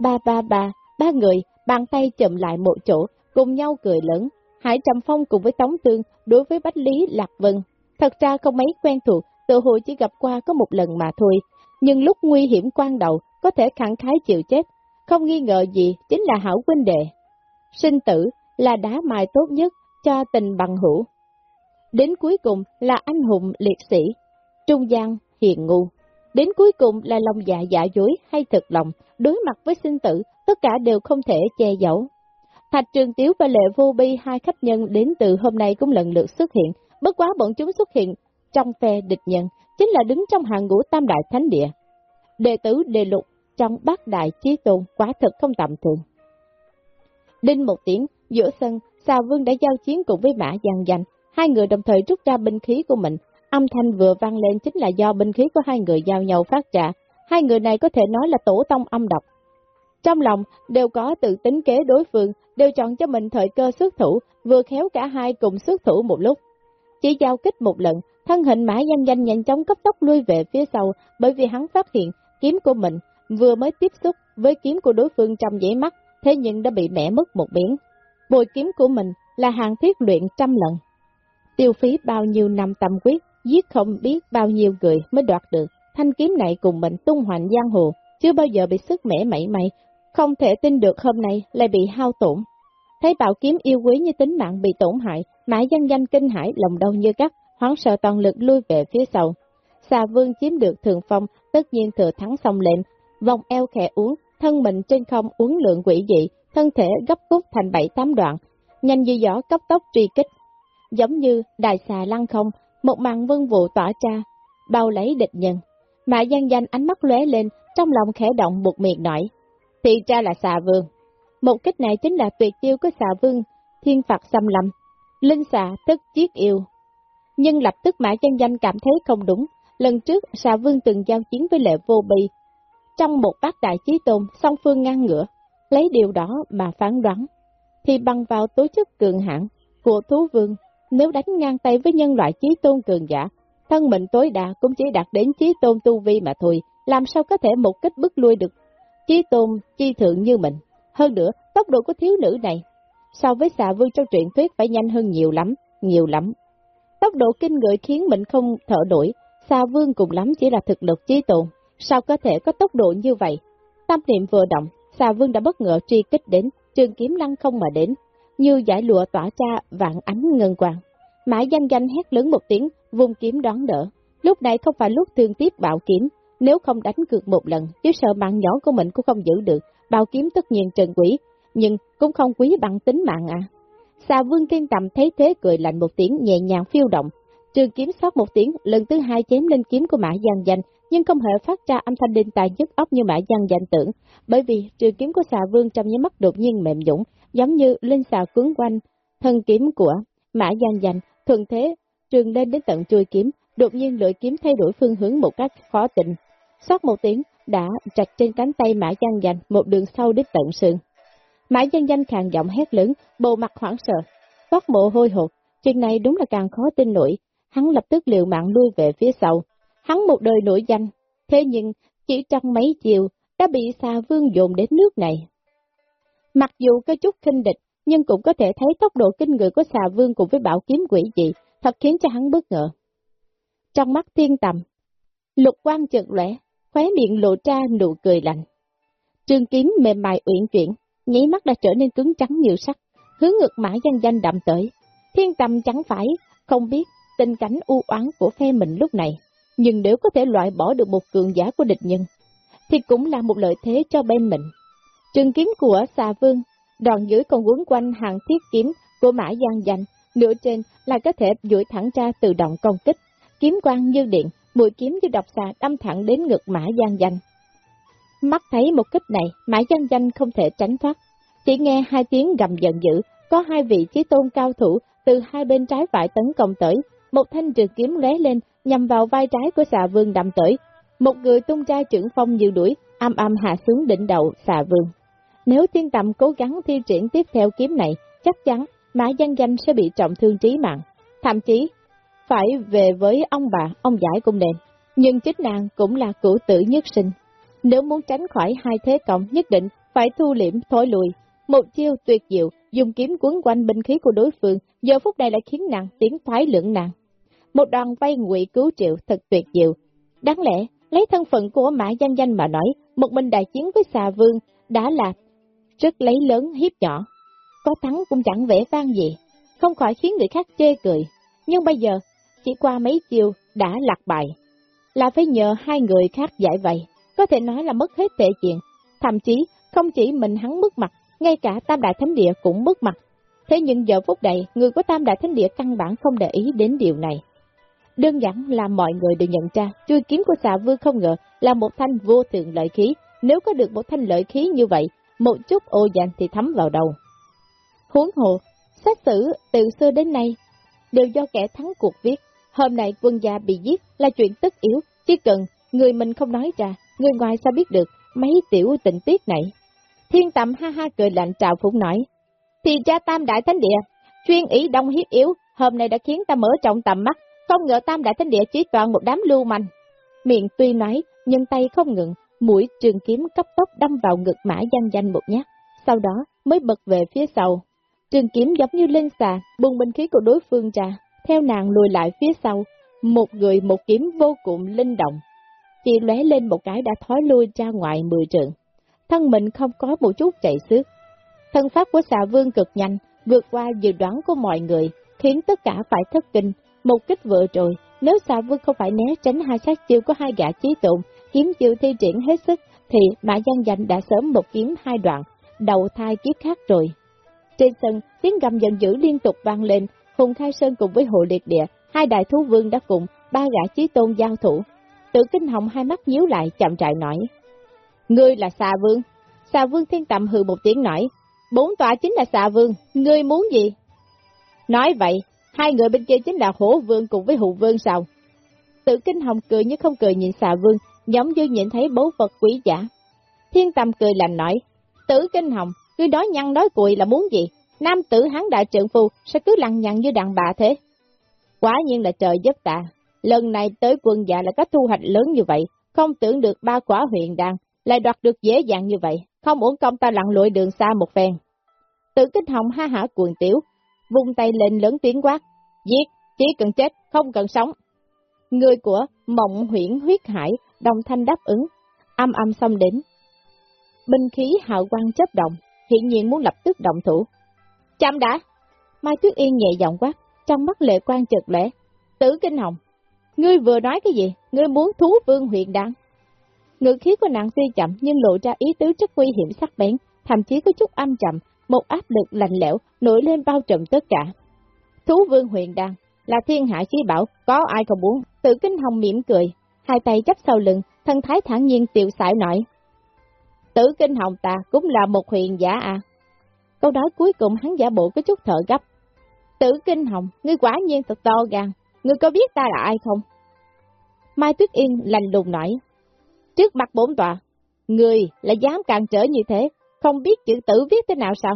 Ba ba ba, ba người, bàn tay chậm lại một chỗ, cùng nhau cười lớn. Hải Trầm Phong cùng với Tống Tương đối với Bách Lý Lạc Vân. Thật ra không mấy quen thuộc, tự hồi chỉ gặp qua có một lần mà thôi. Nhưng lúc nguy hiểm quan đầu, có thể khẳng khái chịu chết. Không nghi ngờ gì, chính là hảo huynh đệ. Sinh tử là đá mài tốt nhất cho tình bằng hữu. Đến cuối cùng là anh hùng liệt sĩ, trung gian, hiền ngu. Đến cuối cùng là lòng dạ dạ dối hay thực lòng, đối mặt với sinh tử, tất cả đều không thể che giấu. Thạch Trường Tiếu và Lệ Vô Bi hai khách nhân đến từ hôm nay cũng lần lượt xuất hiện, bất quá bọn chúng xuất hiện trong phe địch nhân, chính là đứng trong hàng ngũ tam đại thánh địa. Đệ tử đề lục trong bát đại chí tôn quá thật không tầm thường. Đinh một tiếng, giữa sân, Xà Vương đã giao chiến cùng với Mã Giang Danh, hai người đồng thời rút ra binh khí của mình, Âm thanh vừa vang lên chính là do binh khí của hai người giao nhau phát ra, hai người này có thể nói là tổ tông âm độc. Trong lòng đều có tự tính kế đối phương, đều chọn cho mình thời cơ xuất thủ, vừa khéo cả hai cùng xuất thủ một lúc. Chỉ giao kích một lần, thân hình mã danh danh nhanh chóng cấp tốc lui về phía sau, bởi vì hắn phát hiện kiếm của mình vừa mới tiếp xúc với kiếm của đối phương trong dãy mắt, thế nhưng đã bị mẻ mất một biển. Bồi kiếm của mình là hàng thiết luyện trăm lần. Tiêu phí bao nhiêu năm tâm quyết, giết không biết bao nhiêu người mới đoạt được. Thanh kiếm này cùng mình tung hoành giang hồ, chưa bao giờ bị sức mẻ mảy may, không thể tin được hôm nay lại bị hao tổn. Thấy bảo kiếm yêu quý như tính mạng bị tổn hại, mãi danh danh kinh hải lòng đau như cắt, hoảng sợ toàn lực lui về phía sau. Xà vương chiếm được thường phong, tất nhiên thừa thắng xông lên, vòng eo khẽ uống, thân mình trên không uống lượng quỷ dị, thân thể gấp rút thành bảy tám đoạn, nhanh như gió cấp tốc truy kích. Giống như đài xà lăng không, một màn vân vụ tỏa ra, bao lấy địch nhân. Mã Giang Danh ánh mắt lóe lên, trong lòng khẽ động buộc miệng nổi. Thì ra là xà vương. Một kích này chính là tuyệt tiêu của xà vương, thiên phạt xâm lâm. Linh xà tức chiết yêu. Nhưng lập tức Mã Giang Danh cảm thấy không đúng. Lần trước, xà vương từng giao chiến với lệ vô bì. Trong một bát đại chí tôn, song phương ngang ngửa, lấy điều đó mà phán đoán. Thì bằng vào tố chất cường hãn của thú vương nếu đánh ngang tay với nhân loại chí tôn cường giả, thân mình tối đa cũng chỉ đạt đến chí tôn tu vi mà thôi, làm sao có thể một kích bức lui được chí tôn chi thượng như mình. Hơn nữa, tốc độ của thiếu nữ này, so với xà vương trong truyện thuyết phải nhanh hơn nhiều lắm, nhiều lắm. Tốc độ kinh người khiến mình không thở nổi, xà vương cùng lắm chỉ là thực lực chí tôn, sao có thể có tốc độ như vậy? Tâm niệm vừa động, xà vương đã bất ngờ truy kích đến, trường kiếm lăng không mà đến, như giải lụa tỏa ra vạn ánh ngân quang. Mã danh danh hét lớn một tiếng, vung kiếm đón đỡ. Lúc này không phải lúc thương tiếp bạo kiếm, nếu không đánh cược một lần, chứ sợ mạng nhỏ của mình cũng không giữ được, bạo kiếm tất nhiên trần quỷ, nhưng cũng không quý bằng tính mạng à. Xà vương tiên tầm thấy thế cười lạnh một tiếng nhẹ nhàng phiêu động, trường kiếm sót một tiếng, lần thứ hai chém lên kiếm của mã giang danh, nhưng không hề phát ra âm thanh đinh tài nhức óc như mã giang danh tưởng, bởi vì trường kiếm của xà vương trong nháy mắt đột nhiên mềm dũng, giống như linh xà cuốn quanh thân kiếm của mã giang danh, thuần thế trường lên đến tận chui kiếm, đột nhiên lưỡi kiếm thay đổi phương hướng một cách khó tình. Xót một tiếng, đã trạch trên cánh tay Mã Giang Danh một đường sâu đến tận sườn. Mã Giang Danh khàn giọng hét lớn, bộ mặt hoảng sợ, toát mồ hôi hột, chuyện này đúng là càng khó tin nổi, hắn lập tức liều mạng lui về phía sau. Hắn một đời nổi danh, thế nhưng chỉ trong mấy chiều đã bị xà vương dồn đến nước này. Mặc dù có chút khinh địch, nhưng cũng có thể thấy tốc độ kinh người của xà vương cùng với bảo kiếm quỷ dị, thật khiến cho hắn bất ngờ. Trong mắt thiên tầm, lục quan chợt lẻ, khóe miệng lộ ra nụ cười lạnh. Trường kiếm mềm mại uyển chuyển, nháy mắt đã trở nên cứng trắng nhiều sắc, hướng ngược mã danh danh đậm tới. Thiên tầm chẳng phải, không biết tình cảnh u oán của phe mình lúc này, nhưng nếu có thể loại bỏ được một cường giả của địch nhân, thì cũng là một lợi thế cho bên mình. Trường kiếm của xà vương, đòn dưới còn quấn quanh hàng thiết kiếm của mã giang danh, nửa trên là có thể duỗi thẳng ra tự động công kích, kiếm quang như điện, mũi kiếm như độc xà đâm thẳng đến ngực mã giang danh. Mắt thấy một kích này, mã giang danh không thể tránh thoát, chỉ nghe hai tiếng gầm giận dữ, có hai vị chí tôn cao thủ từ hai bên trái phải tấn công tới, một thanh trường kiếm lóe lên nhằm vào vai trái của xà vương đâm tới, một người tung ra trưởng phong như đuổi, âm âm hạ xuống đỉnh đầu xà vương. Nếu thiên tầm cố gắng thi triển tiếp theo kiếm này, chắc chắn Mã Giang Danh sẽ bị trọng thương trí mạng, thậm chí phải về với ông bà, ông giải cũng nên. Nhưng chính nàng cũng là cửu tử nhất sinh. Nếu muốn tránh khỏi hai thế cộng nhất định phải thu liễm thối lùi. Một chiêu tuyệt diệu, dùng kiếm quấn quanh binh khí của đối phương, giờ phút này lại khiến nàng tiến thoái lưỡng nàng. Một đoàn vay ngụy cứu triệu thật tuyệt diệu. Đáng lẽ, lấy thân phận của Mã danh Danh mà nói, một mình đại chiến với xà vương đã là rất lấy lớn hiếp nhỏ, có thắng cũng chẳng vẻ vang gì, không khỏi khiến người khác chê cười. Nhưng bây giờ, chỉ qua mấy chiều đã lạc bài, là phải nhờ hai người khác giải vậy, có thể nói là mất hết tệ chuyện, thậm chí không chỉ mình hắn mất mặt, ngay cả Tam Đại Thánh Địa cũng mất mặt. Thế nhưng giờ phút này, người của Tam Đại Thánh Địa căn bản không để ý đến điều này. Đơn giản là mọi người đều nhận ra, chui kiếm của xà vương không ngờ là một thanh vô thượng lợi khí, nếu có được một thanh lợi khí như vậy, một chút ô danh thì thấm vào đầu. Huống hồ, xét xử từ xưa đến nay đều do kẻ thắng cuộc viết. Hôm nay quân gia bị giết là chuyện tất yếu, chỉ cần người mình không nói ra, người ngoài sao biết được mấy tiểu tình tiết này. Thiên tầm ha ha cười lạnh trào phụng nói, thì cha tam đại thánh địa, chuyên ý đông hiếp yếu, hôm nay đã khiến ta mở trọng tầm mắt, không ngờ tam đại thánh địa chỉ toàn một đám lưu manh. Miệng tuy nói, nhưng tay không ngừng, mũi trường kiếm cấp tốc đâm vào ngực mã danh danh một nhát, sau đó mới bật về phía sau. Trường kiếm giống như lên xà, bùng binh khí của đối phương ra, theo nàng lùi lại phía sau, một người một kiếm vô cùng linh động. Chỉ lóe lên một cái đã thói lui ra ngoài mười trường. Thân mình không có một chút chạy xước. Thân pháp của xà vương cực nhanh, vượt qua dự đoán của mọi người, khiến tất cả phải thất kinh. Một kích vợ rồi, nếu xà vương không phải né tránh hai sát chiêu của hai gã trí tụng, kiếm chiêu thi triển hết sức, thì Mã Giang Dành đã sớm một kiếm hai đoạn, đầu thai kiếp khác rồi. Trên sân, tiếng gầm giận dữ liên tục vang lên, Hùng Khai Sơn cùng với hộ liệt địa, hai đại thú vương đã cùng ba gã chí tôn giao thủ. Tự kinh hồng hai mắt nhíu lại chậm trại nói. Ngươi là xà vương. Xà vương thiên tạm hừ một tiếng nói. Bốn tòa chính là xà vương, ngươi muốn gì? Nói vậy, hai người bên kia chính là hổ vương cùng với hụ vương sao? Tự kinh hồng cười nhưng không cười nhìn xà vương, giống như nhìn thấy báu vật quý giả. Thiên tâm cười lành nói, tử kinh hồng, Ngươi nói nhăn nói cùi là muốn gì? Nam tử hắn đại trượng phu sẽ cứ lằng nhằng như đàn bà thế. Quả nhiên là trời giúp ta. Lần này tới quân dạ là có thu hoạch lớn như vậy, không tưởng được ba quả huyện đàn, lại đoạt được dễ dàng như vậy, không uổng công ta lặn lội đường xa một phen. Tự kinh hồng ha hả cuồng tiểu, vung tay lên lớn tiếng quát, giết, chỉ cần chết, không cần sống. Người của mộng huyển huyết hải, đồng thanh đáp ứng, âm âm xong đến. Binh khí hạo quang chấp động, hiện nhiên muốn lập tức động thủ. Chậm đã! Mai Tuyết Yên nhẹ giọng quát, trong mắt lệ quan chợt lẽ. Tử Kinh Hồng, ngươi vừa nói cái gì? Ngươi muốn thú vương huyện đan? Ngự khí của nàng tuy chậm nhưng lộ ra ý tứ rất nguy hiểm sắc bén, thậm chí có chút âm chậm, một áp lực lạnh lẽo nổi lên bao trùm tất cả. Thú vương huyền đăng là thiên hạ chí bảo, có ai không muốn, tự kinh hồng mỉm cười, hai tay chấp sau lưng, thân thái thản nhiên tiểu sải nổi. Tử kinh hồng ta cũng là một huyền giả à. Câu nói cuối cùng hắn giả bộ có chút thở gấp. Tử kinh hồng, ngươi quả nhiên thật to gan, ngươi có biết ta là ai không? Mai Tuyết Yên lành lùng nói. Trước mặt bốn tòa, người lại dám càng trở như thế, không biết chữ tử viết thế nào sao?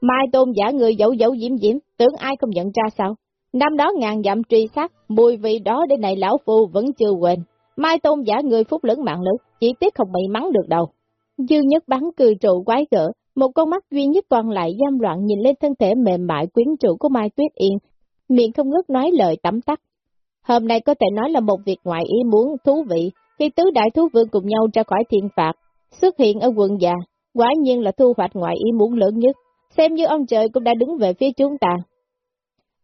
Mai tôn giả người dẫu dẫu diễm diễm, tưởng ai không nhận ra sao? Năm đó ngàn dặm truy sát, mùi vị đó đến này lão phu vẫn chưa quên. Mai tôn giả người phúc lớn mạng lớn, chỉ tiếc không may mắn được đâu. Dư nhất bắn cười trụ quái gỡ, một con mắt duy nhất còn lại giam loạn nhìn lên thân thể mềm mại quyến trụ của Mai Tuyết Yên, miệng không ngớt nói lời tắm tắt. Hôm nay có thể nói là một việc ngoại ý muốn thú vị, khi tứ đại thú vương cùng nhau ra khỏi thiên phạt, xuất hiện ở quận già, quả nhiên là thu hoạch ngoại ý muốn lớn nhất, xem như ông trời cũng đã đứng về phía chúng ta.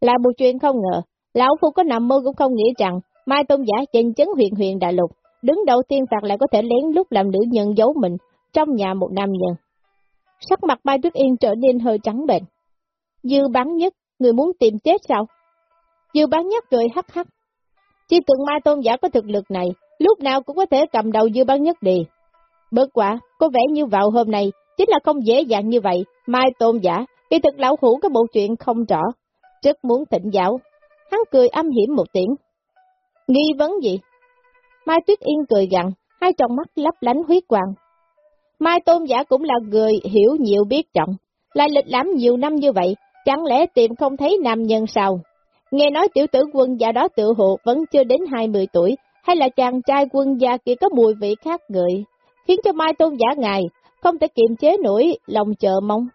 Là một chuyện không ngờ, lão phu có nằm mơ cũng không nghĩ rằng, Mai Tôn giả trên chấn huyền huyền đại lục, đứng đầu tiên phạt lại có thể lén lúc làm nữ nhân giấu mình trong nhà một nam nhân. Sắc mặt Mai Tuyết Yên trở nên hơi trắng bệnh. Dư bắn nhất, người muốn tìm chết sao? Dư bắn nhất cười hắc hắc. Chỉ tưởng Mai Tôn giả có thực lực này, lúc nào cũng có thể cầm đầu dư bắn nhất đi. Bất quả, có vẻ như vào hôm nay, chính là không dễ dàng như vậy, Mai Tôn giả, kỳ thực lão hủ có bộ chuyện không rõ, rất muốn thịnh giáo. Hắn cười âm hiểm một tiếng. Nghi vấn gì? Mai Tuyết Yên cười gặn, hai tròng mắt lấp lánh huyết quang. Mai Tôn giả cũng là người hiểu nhiều biết trọng, lại lịch lãm nhiều năm như vậy, chẳng lẽ tìm không thấy nam nhân sao? Nghe nói tiểu tử quân gia đó tự hộ vẫn chưa đến 20 tuổi, hay là chàng trai quân gia kia có mùi vị khác người, khiến cho Mai Tôn giả ngài không thể kiềm chế nổi lòng chờ mong.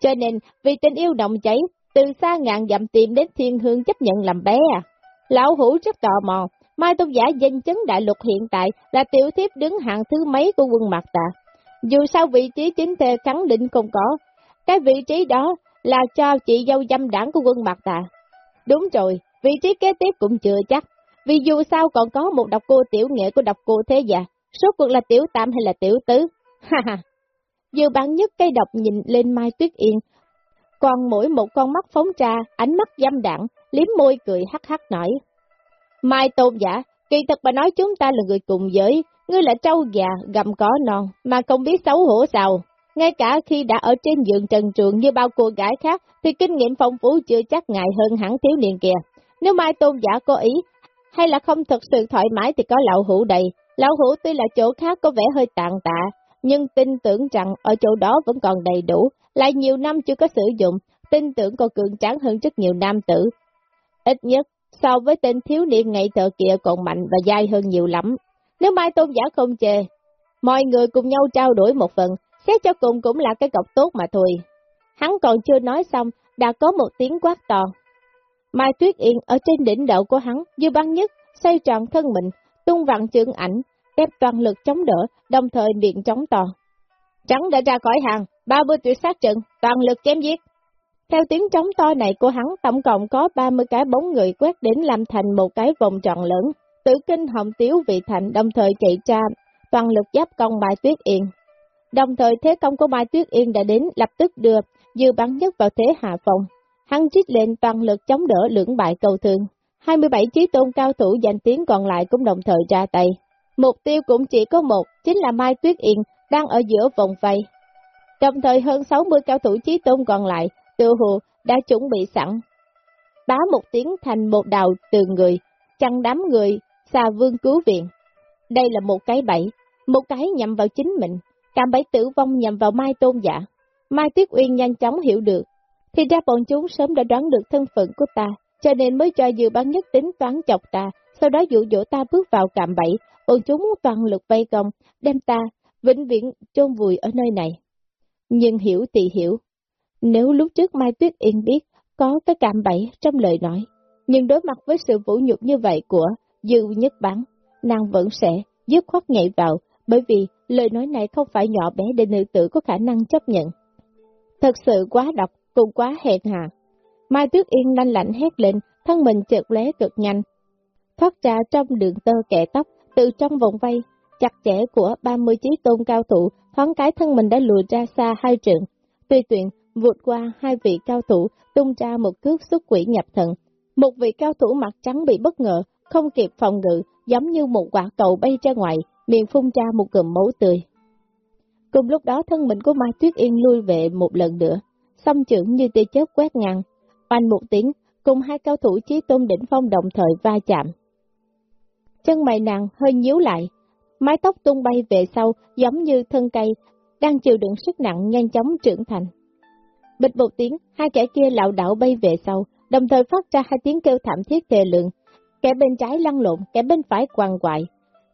Cho nên, vì tình yêu động cháy, từ xa ngàn dặm tìm đến thiên hương chấp nhận làm bé à. Lão hủ rất tò mò, Mai Tôn giả danh chấn đại lục hiện tại là tiểu thiếp đứng hạng thứ mấy của quân mặt tà. Dù sao vị trí chính thề khẳng định không có, cái vị trí đó là cho chị dâu dâm đảng của quân mặt tà. Đúng rồi, vị trí kế tiếp cũng chưa chắc, vì dù sao còn có một độc cô tiểu nghệ của độc cô thế già, số cuộc là tiểu tam hay là tiểu tứ, ha ha. Dư bán nhất cây độc nhìn lên Mai Tuyết Yên, còn mỗi một con mắt phóng ra, ánh mắt dâm đạn, liếm môi cười hắc hắc nói. Mai tôn giả, kỳ thật bà nói chúng ta là người cùng giới, ngươi là trâu già, gầm có non, mà không biết xấu hổ sao. Ngay cả khi đã ở trên giường trần trường như bao cô gái khác, thì kinh nghiệm phong phú chưa chắc ngại hơn hẳn thiếu niên kìa. Nếu Mai tôn giả có ý, hay là không thật sự thoải mái thì có lão hữu đầy. Lão hữu tuy là chỗ khác có vẻ hơi tàn tạ, nhưng tin tưởng rằng ở chỗ đó vẫn còn đầy đủ, lại nhiều năm chưa có sử dụng, tin tưởng còn cường tráng hơn rất nhiều nam tử. Ít nhất, so với tên thiếu niên ngày thợ kia còn mạnh và dai hơn nhiều lắm. Nếu Mai Tôn giả không chê, mọi người cùng nhau trao đổi một phần, xét cho cùng cũng là cái cọc tốt mà thôi. Hắn còn chưa nói xong, đã có một tiếng quát to. Mai Tuyết Yên ở trên đỉnh đầu của hắn, như băng nhất, xoay tròn thân mình, tung vặn chương ảnh, ép toàn lực chống đỡ, đồng thời miệng chống to. Trắng đã ra khỏi hàng, 30 tuyệt sát trận, toàn lực chém giết. Theo tiếng trống to này của hắn, tổng cộng có 30 cái bóng người quét đến làm thành một cái vòng tròn lớn. Tử kinh hồng tiếu vị thành đồng thời chạy ra, toàn lực giáp công Mai Tuyết Yên. Đồng thời thế công của Mai Tuyết Yên đã đến lập tức đưa dư bắn nhất vào thế hạ phòng. Hắn trích lên toàn lực chống đỡ lưỡng bại cầu thương. 27 trí tôn cao thủ danh tiếng còn lại cũng đồng thời ra tay. Mục tiêu cũng chỉ có một, chính là Mai Tuyết Yên, đang ở giữa vòng vây. Đồng thời hơn 60 cao thủ trí tôn còn lại, tự hồ đã chuẩn bị sẵn. Bá một tiếng thành một đào từ người, chăn đám người, xa vương cứu viện. Đây là một cái bẫy, một cái nhằm vào chính mình, Cạm bẫy tử vong nhằm vào Mai Tôn Giả. Mai Tuyết Uyên nhanh chóng hiểu được, thì ra bọn chúng sớm đã đoán được thân phận của ta, cho nên mới cho dự bán nhất tính toán chọc ta, sau đó dụ dỗ ta bước vào cạm bẫy, bọn chúng toàn lực vây công, đem ta vĩnh viễn chôn vùi ở nơi này. Nhưng hiểu thì hiểu, nếu lúc trước Mai Tuyết Yên biết có cái cạm bẫy trong lời nói, nhưng đối mặt với sự vũ nhục như vậy của Dư Nhất Bán, nàng vẫn sẽ dứt khoát nhảy vào, bởi vì lời nói này không phải nhỏ bé để nữ tử có khả năng chấp nhận. Thật sự quá độc, cũng quá hèn hạ. Mai Tuyết Yên lanh lạnh hét lên, thân mình chợt lé cực nhanh, thoát ra trong đường tơ kẻ tóc, từ trong vòng vây, chặt chẽ của 30 chí tôn cao thủ, thoáng cái thân mình đã lùi ra xa hai trượng. Tuy tuyện, vượt qua hai vị cao thủ, tung ra một cước xuất quỷ nhập thần. Một vị cao thủ mặt trắng bị bất ngờ, không kịp phòng ngự, giống như một quả cầu bay ra ngoài, miệng phun ra một cụm máu tươi. Cùng lúc đó thân mình của Mai Tuyết Yên lui về một lần nữa, xâm trưởng như tia chớp quét ngang, oanh một tiếng, cùng hai cao thủ chí tôn đỉnh phong đồng thời va chạm. Chân mày nàng hơi nhíu lại, mái tóc tung bay về sau giống như thân cây, đang chịu đựng sức nặng nhanh chóng trưởng thành. Bịch một tiếng, hai kẻ kia lạo đảo bay về sau, đồng thời phát ra hai tiếng kêu thảm thiết thề lượng, kẻ bên trái lăn lộn, kẻ bên phải quằn quại.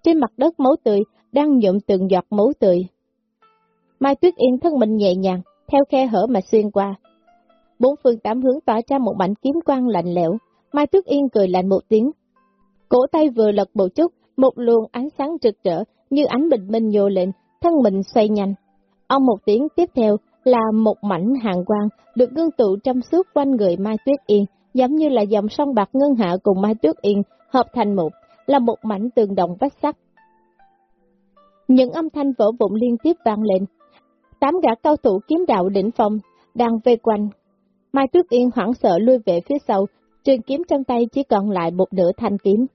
Trên mặt đất máu tươi, đang nhuộm từng giọt máu tươi. Mai Tuyết Yên thân mình nhẹ nhàng, theo khe hở mà xuyên qua. Bốn phương tám hướng tỏa ra một mảnh kiếm quang lạnh lẽo, Mai Tuyết Yên cười lạnh một tiếng. Cổ tay vừa lật một chút, một luồng ánh sáng rực rỡ như ánh bình minh nhô lên, thân mình xoay nhanh. Ông một tiếng tiếp theo là một mảnh hàng quang được ngưng tụ trong suốt quanh người Mai Tuyết Yên, giống như là dòng sông bạc ngân hạ cùng Mai Tuyết Yên hợp thành một, là một mảnh tường đồng vách sắt. Những âm thanh vỡ vụn liên tiếp vang lên. Tám gã cao thủ kiếm đạo đỉnh phong đang vây quanh. Mai Tuyết Yên hoảng sợ lui về phía sau, trường kiếm trong tay chỉ còn lại một nửa thanh kiếm.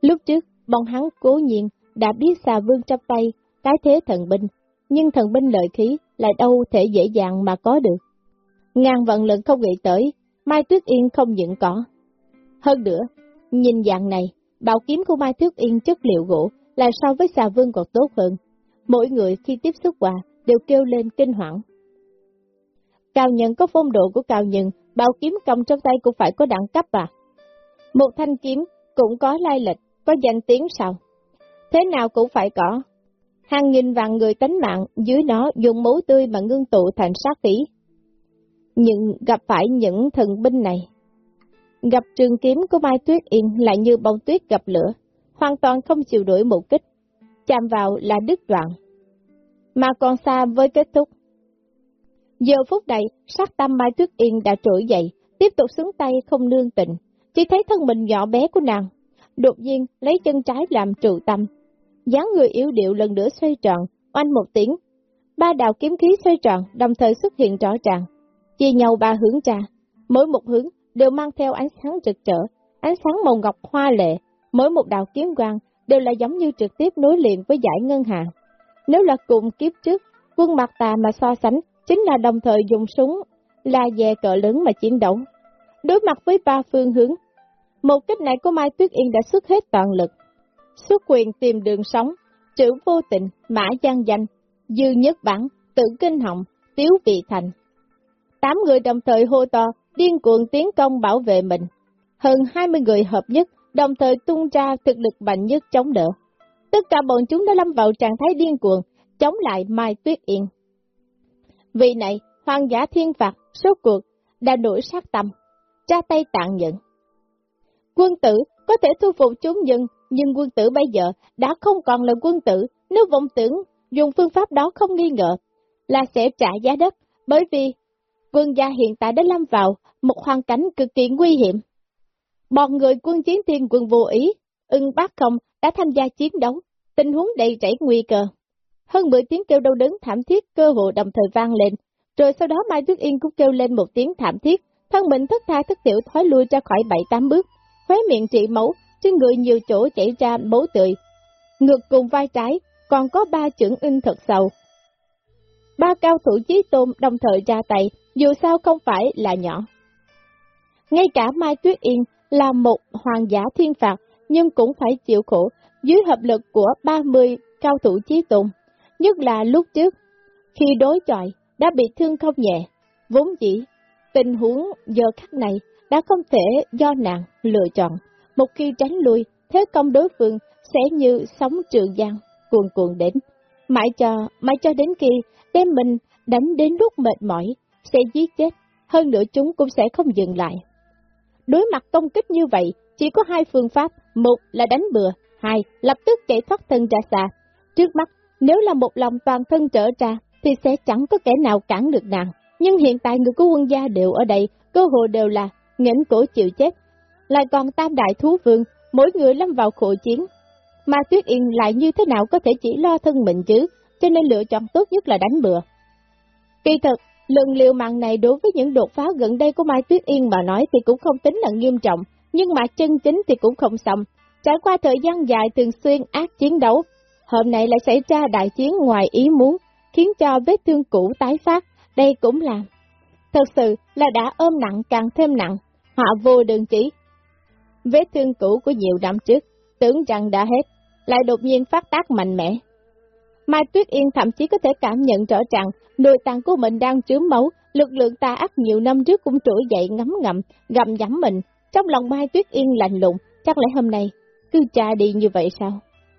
Lúc trước, bọn hắn cố nhiên đã biết xà vương trong tay, cái thế thần binh, nhưng thần binh lợi khí lại đâu thể dễ dàng mà có được. Ngàn vận lượng không nghĩ tới, Mai Tuyết Yên không những có. Hơn nữa, nhìn dạng này, bảo kiếm của Mai Tuyết Yên chất liệu gỗ là so với xà vương còn tốt hơn. Mỗi người khi tiếp xúc qua đều kêu lên kinh hoảng. Cao nhân có phong độ của cao nhân, bảo kiếm cầm trong tay cũng phải có đẳng cấp à. Một thanh kiếm cũng có lai lịch, có danh tiếng sao? Thế nào cũng phải có. Hàng nghìn vạn người tánh mạng dưới nó dùng máu tươi mà ngưng tụ thành sát khí. Nhưng gặp phải những thần binh này, gặp trường kiếm của Mai Tuyết Yên lại như bông tuyết gặp lửa, hoàn toàn không chịu đuổi một kích, chạm vào là đứt đoạn, mà còn xa với kết thúc. Giờ phút này, sát tâm Mai Tuyết Yên đã trỗi dậy, tiếp tục xuống tay không nương tình, chỉ thấy thân mình nhỏ bé của nàng, đột nhiên lấy chân trái làm trụ tâm, dáng người yếu điệu lần nữa xoay tròn, oanh một tiếng, ba đạo kiếm khí xoay tròn đồng thời xuất hiện rõ ràng, chia nhau ba hướng ra, mỗi một hướng đều mang theo ánh sáng rực rỡ, ánh sáng màu ngọc hoa lệ, mỗi một đạo kiếm quang đều là giống như trực tiếp nối liền với giải ngân hà. Nếu là cùng kiếp trước, quân mặt tà mà so sánh, chính là đồng thời dùng súng, là dè cỡ lớn mà chiến đấu. Đối mặt với ba phương hướng, một cách này của Mai Tuyết Yên đã xuất hết toàn lực. Xuất quyền tìm đường sống, chữ vô tình, mã gian danh, dư nhất bản, tự kinh họng, tiếu vị thành. Tám người đồng thời hô to, điên cuồng tiến công bảo vệ mình. Hơn 20 người hợp nhất, đồng thời tung ra thực lực mạnh nhất chống đỡ. Tất cả bọn chúng đã lâm vào trạng thái điên cuồng, chống lại Mai Tuyết Yên. Vì này, hoàng giả thiên phạt, số cuộc, đã nổi sát tâm, ra tay tạng nhận. Quân tử có thể thu phục chúng dân, nhưng quân tử bây giờ đã không còn là quân tử, nếu vọng tưởng dùng phương pháp đó không nghi ngờ, là sẽ trả giá đất, bởi vì quân gia hiện tại đã lâm vào một hoàn cảnh cực kỳ nguy hiểm. Bọn người quân chiến thiên quân vô ý, ưng bác không đã tham gia chiến đấu, tình huống đầy rẫy nguy cơ. Hơn 10 tiếng kêu đau đớn thảm thiết cơ hồ đồng thời vang lên, rồi sau đó Mai Tuyết Yên cũng kêu lên một tiếng thảm thiết, thân mình thất tha thất tiểu thoái lui ra khỏi bảy tám bước, khóe miệng trị máu, trên người nhiều chỗ chảy ra máu tươi. Ngược cùng vai trái, còn có ba trưởng in thật sâu. Ba cao thủ chí tôn đồng thời ra tay, dù sao không phải là nhỏ. Ngay cả Mai Tuyết Yên là một hoàng giả thiên phạt, nhưng cũng phải chịu khổ dưới hợp lực của 30 cao thủ chí tôn. Nhất là lúc trước, khi đối chọi, đã bị thương không nhẹ, vốn dĩ, tình huống giờ khắc này đã không thể do nàng lựa chọn. Một khi tránh lui, thế công đối phương sẽ như sóng trường giang, cuồn cuộn đến. Mãi cho, mãi cho đến khi đem mình đánh đến lúc mệt mỏi, sẽ giết chết, hơn nữa chúng cũng sẽ không dừng lại. Đối mặt công kích như vậy, chỉ có hai phương pháp, một là đánh bừa, hai lập tức chạy thoát thân ra xa. Trước mắt, nếu là một lòng toàn thân trở ra, thì sẽ chẳng có kẻ nào cản được nàng. Nhưng hiện tại người của quân gia đều ở đây, cơ hội đều là nghỉnh cổ chịu chết. Lại còn tam đại thú vương, mỗi người lâm vào khổ chiến. mà Tuyết Yên lại như thế nào có thể chỉ lo thân mình chứ, cho nên lựa chọn tốt nhất là đánh bừa. Kỳ thực, lần liều mạng này đối với những đột phá gần đây của Mai Tuyết Yên mà nói thì cũng không tính là nghiêm trọng, nhưng mà chân chính thì cũng không xong. Trải qua thời gian dài thường xuyên ác chiến đấu, hôm nay lại xảy ra đại chiến ngoài ý muốn, khiến cho vết thương cũ tái phát, đây cũng là. Thật sự là đã ôm nặng càng thêm nặng, Họ vô đường chỉ. Vết thương cũ của nhiều năm trước, tưởng rằng đã hết, lại đột nhiên phát tác mạnh mẽ. Mai Tuyết Yên thậm chí có thể cảm nhận rõ ràng nội tạng của mình đang chứa máu, lực lượng tà ác nhiều năm trước cũng trỗi dậy ngấm ngầm, gầm nhắm mình. Trong lòng Mai Tuyết Yên lạnh lùng, chắc lẽ hôm nay cứ cha đi như vậy sao?